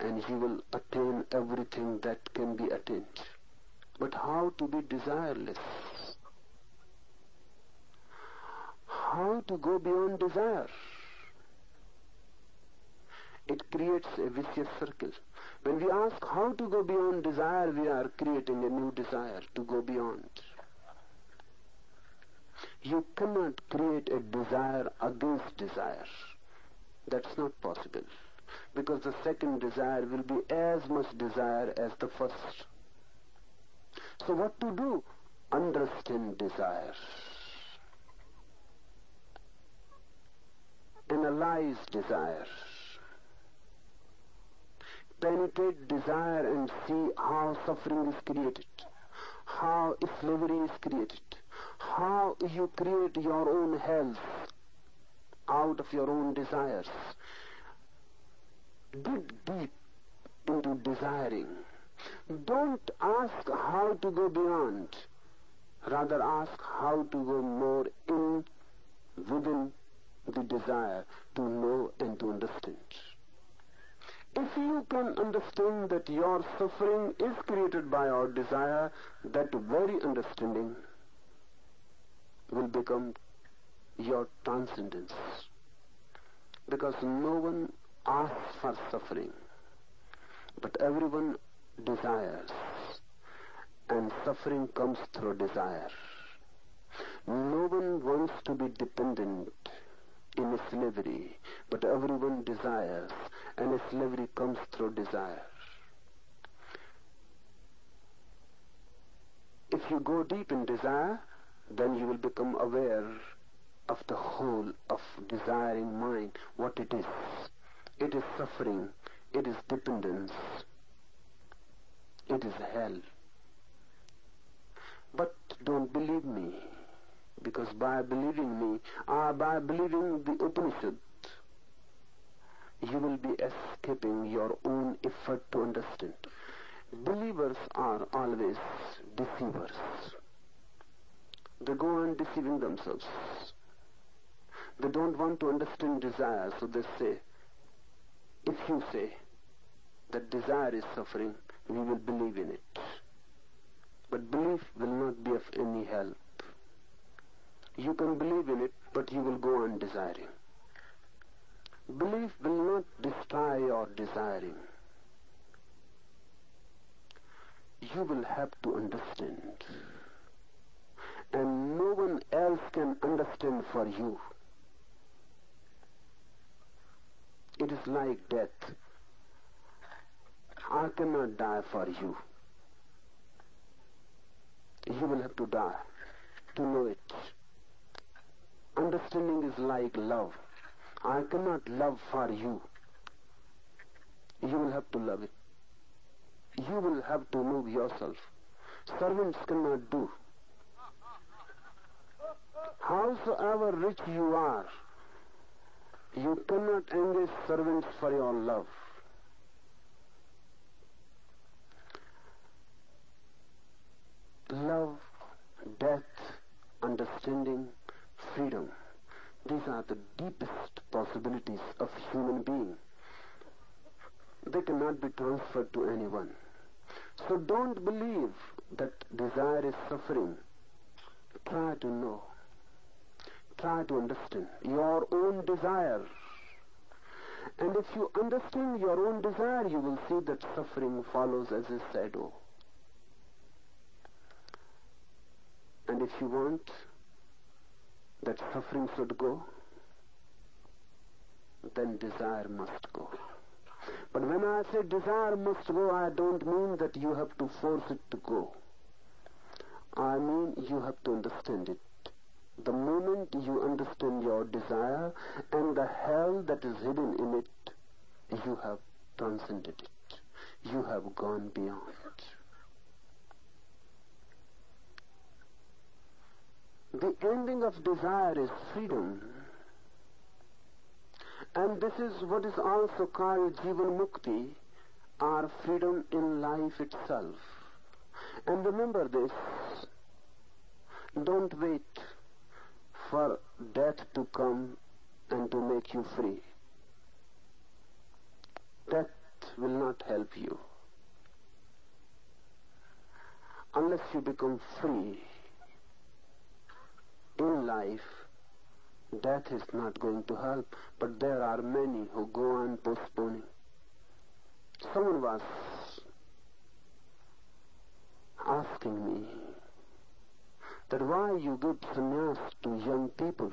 and you will attain everything that can be attained. But how to be desireless? How to go beyond desire? It creates a vicious circle. When we ask how to go beyond desire, we are creating a new desire to go beyond. You cannot create a desire against desire. That's not possible. Because the second desire will be as much desire as the first. So what to do? Understand desire. Analyze desire Penetrate desire and see how suffering is created, how slavery is created, how you create your own health out of your own desires. Dig deep into desiring. Don't ask how to go beyond. Rather ask how to go more in within the desire to know and to understand. If you can understand that your suffering is created by our desire, that very understanding will become your transcendence. Because no one asks for suffering, but everyone desires. And suffering comes through desire. No one wants to be dependent in slavery, but everyone desires, and slavery comes through desire. If you go deep in desire, then you will become aware of the whole of desiring mind, what it is. It is suffering, it is dependence, it is hell. But don't believe me, because by believing me, or by believing the Upanishad, you will be escaping your own effort to understand. Believers are always deceivers. They go on deceiving themselves. They don't want to understand desire, so they say, if you say that desire is suffering, we will believe in it. But belief will not be of any help. You can believe in it, but you will go on desiring. Belief will not destroy your desiring. You will have to understand. And no one else can understand for you. It is like death. I cannot die for you. You will have to die to know it. Understanding is like love. I cannot love for you. You will have to love it. You will have to move yourself. Servants cannot do. Howsoever rich you are, you cannot engage servants for your love. Love, death, understanding, freedom. These are the deepest possibilities of human being. They cannot be transferred to anyone. So don't believe that desire is suffering. Try to know. Try to understand your own desire. And if you understand your own desire, you will see that suffering follows as a shadow. And if you want that suffering should go, then desire must go. But when I say desire must go, I don't mean that you have to force it to go. I mean you have to understand it. The moment you understand your desire and the hell that is hidden in it, you have transcended it. You have gone beyond. The ending of desire is freedom. And this is what is also called Jivan Mukti, our freedom in life itself. And remember this, don't wait for death to come and to make you free. Death will not help you. Unless you become free in life, death is not going to help, but there are many who go on postponing. Someone was asking me that why you give sannyas to young people.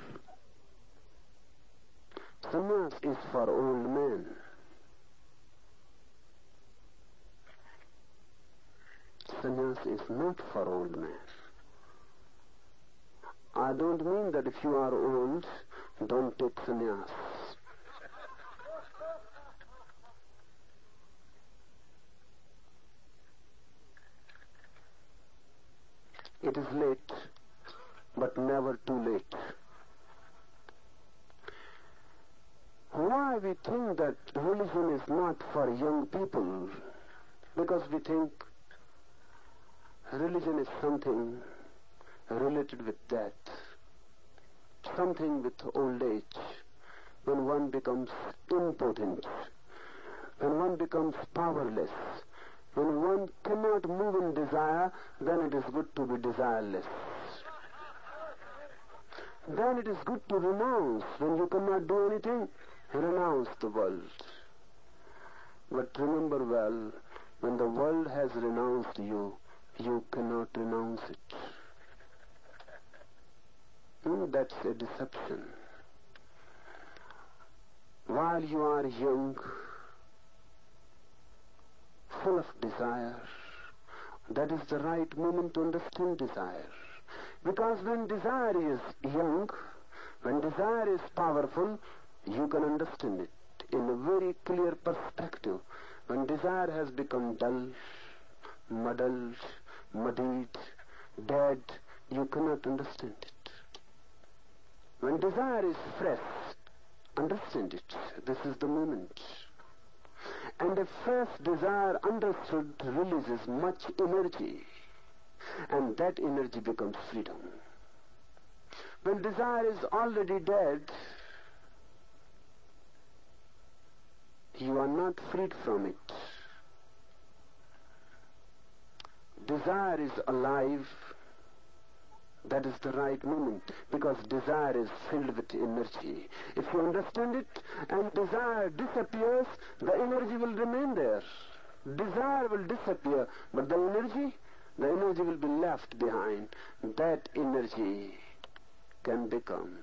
Sannyas is for old men. Sannyas is not for old men. I don't mean that if you are old, don't take sannyas. It is late, but never too late. Why we think that religion is not for young people? Because we think religion is something related with death, something with old age, when one becomes impotent, when one becomes powerless, when one cannot move in desire, then it is good to be desireless. Then it is good to renounce. When you cannot do anything, renounce the world. But remember well, when the world has renounced you, you cannot renounce it. Mm, that's a deception. While you are young, full of desire, that is the right moment to understand desire. Because when desire is young, when desire is powerful, you can understand it in a very clear perspective. When desire has become dull, muddled, muddied, dead, you cannot understand it. When desire is fresh, understand it. This is the moment. And a fresh desire understood releases much energy. And that energy becomes freedom. When desire is already dead, you are not freed from it. Desire is alive. That is the right moment because desire is filled with energy. If you understand it and desire disappears, the energy will remain there. Desire will disappear, but the energy, the energy will be left behind. That energy can become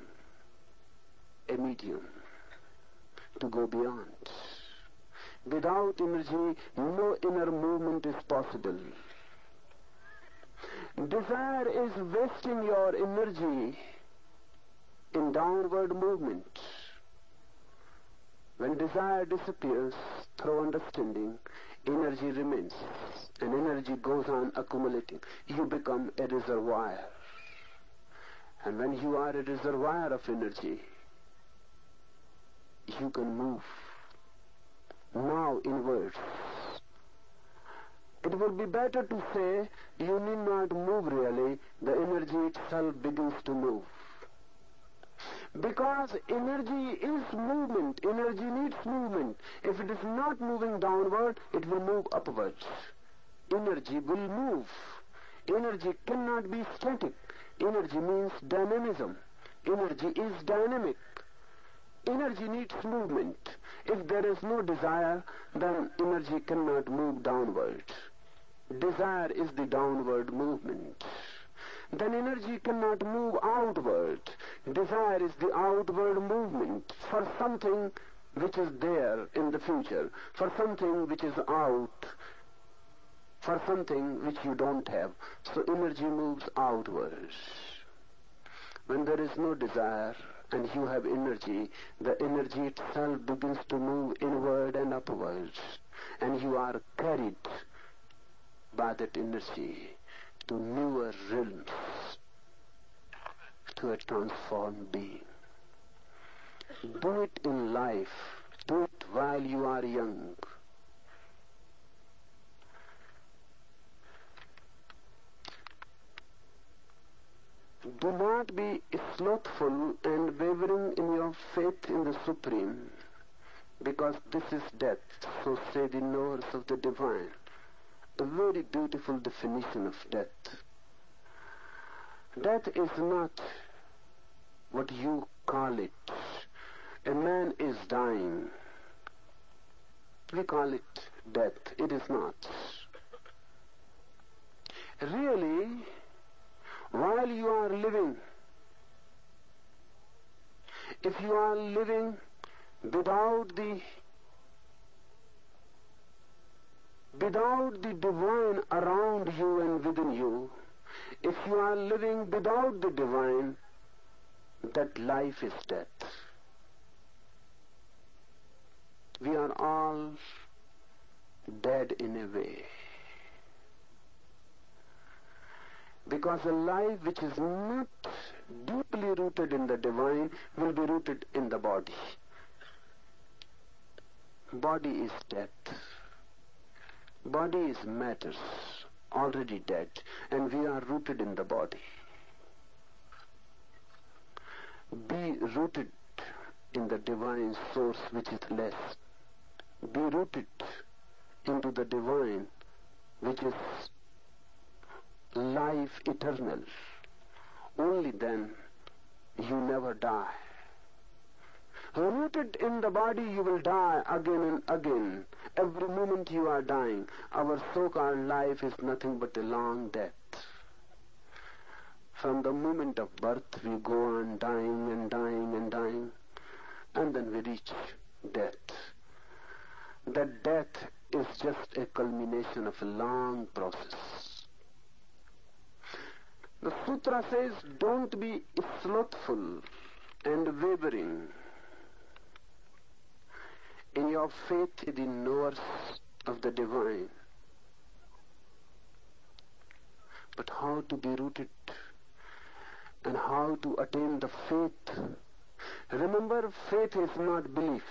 a medium to go beyond. Without energy, no inner movement is possible. Desire is wasting your energy in downward movement. When desire disappears through understanding, energy remains and energy goes on accumulating. You become a reservoir. And when you are a reservoir of energy, you can move now inwards. It would be better to say you need not move really, the energy itself begins to move. Because energy is movement, energy needs movement. If it is not moving downward, it will move upwards. Energy will move. Energy cannot be static. Energy means dynamism. Energy is dynamic. Energy needs movement. If there is no desire, then energy cannot move downward. Desire is the downward movement. Then energy cannot move outward. Desire is the outward movement for something which is there in the future, for something which is out, for something which you don't have. So energy moves outwards. When there is no desire, and you have energy, the energy itself begins to move inward and upwards. And you are carried by that energy to newer realms, to a transformed being. Do it in life. Do it while you are young. Do not be slothful and wavering in your faith in the Supreme, because this is death, so say the knowers of the divine. A very beautiful definition of death. Death is not what you call it. A man is dying. We call it death. It is not. Really, while you are living, if you are living without the without the divine around you and within you, if you are living without the divine, that life is death. We are all dead in a way. Because a life which is not deeply rooted in the divine will be rooted in the body. Body is death. Body is matter, already dead, and we are rooted in the body. Be rooted in the divine source which is less. Be rooted into the divine which is life eternal. Only then you never die. Rooted in the body you will die again and again. Every moment you are dying. Our so-called life is nothing but a long death. From the moment of birth we go on dying and dying and dying and then we reach death. That death is just a culmination of a long process. The sutra says don't be slothful and wavering in your faith in the knowers of the divine. But how to be rooted and how to attain the faith. Remember, faith is not belief.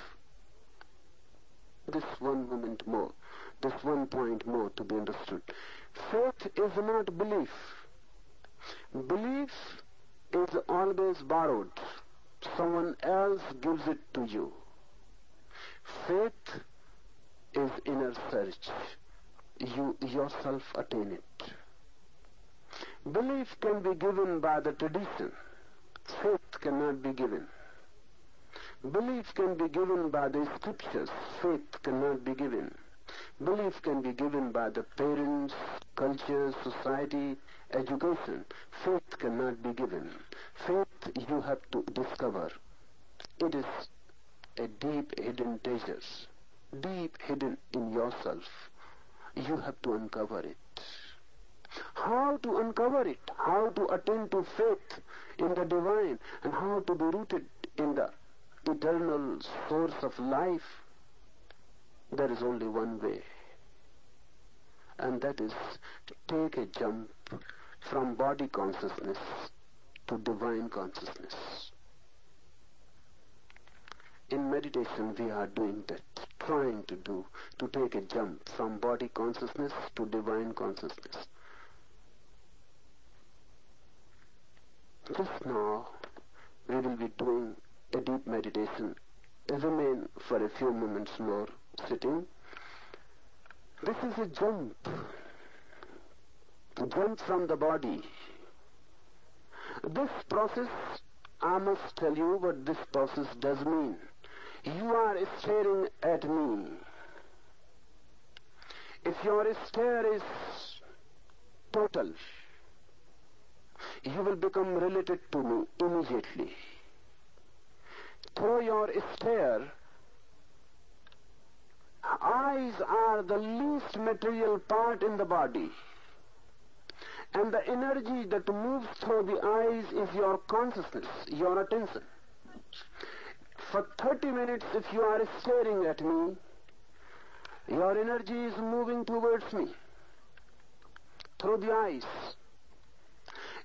This one moment more, this one point more to be understood. Faith is not belief. Belief is always borrowed. Someone else gives it to you. Faith is inner search. You yourself attain it. Belief can be given by the tradition. Faith cannot be given. Belief can be given by the scriptures. Faith cannot be given. Belief can be given by the parents, culture, society, education. Faith cannot be given. Faith you have to discover. It is a deep hidden treasure, deep hidden in yourself. You have to uncover it. How to uncover it, how to attain to faith in the divine, and how to be rooted in the eternal source of life, there is only one way. And that is to take a jump from body consciousness to divine consciousness. In meditation we are doing that, trying to do, to take a jump from body consciousness to divine consciousness. Just now we will be doing a deep meditation. Remain for a few moments more sitting. This is a jump. Jump from the body. This process, I must tell you what this process does mean. You are staring at me. If your stare is total, you will become related to me immediately. Through your stare, eyes are the least material part in the body. And the energy that moves through the eyes is your consciousness, your attention. For 30 minutes, if you are staring at me, your energy is moving towards me through the eyes.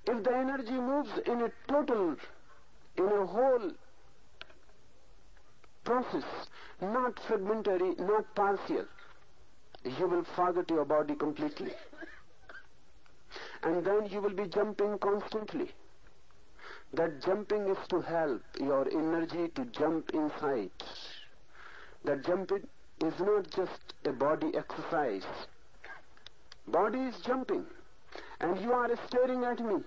If the energy moves in a total, in a whole process, not fragmentary, not partial, you will forget your body completely. And then you will be jumping constantly. That jumping is to help your energy to jump inside. That jumping is not just a body exercise. Body is jumping and you are staring at me.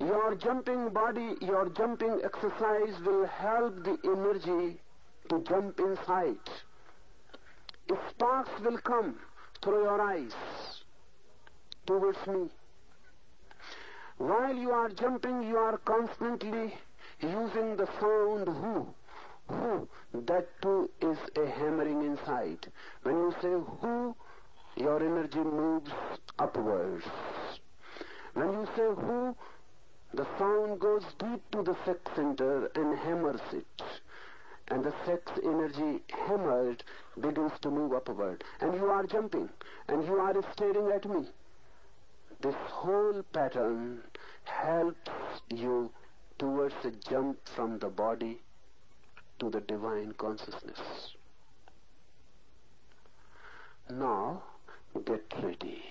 Your jumping body, your jumping exercise will help the energy to jump inside. Sparks will come through your eyes towards me. While you are jumping, you are constantly using the sound who. Who. That too is a hammering inside. When you say who, your energy moves upwards. When you say who, the sound goes deep to the sex center and hammers it. And the sex energy hammered begins to move upward. And you are jumping. And you are staring at me. This whole pattern helps you towards a jump from the body to the divine consciousness. Now, get ready.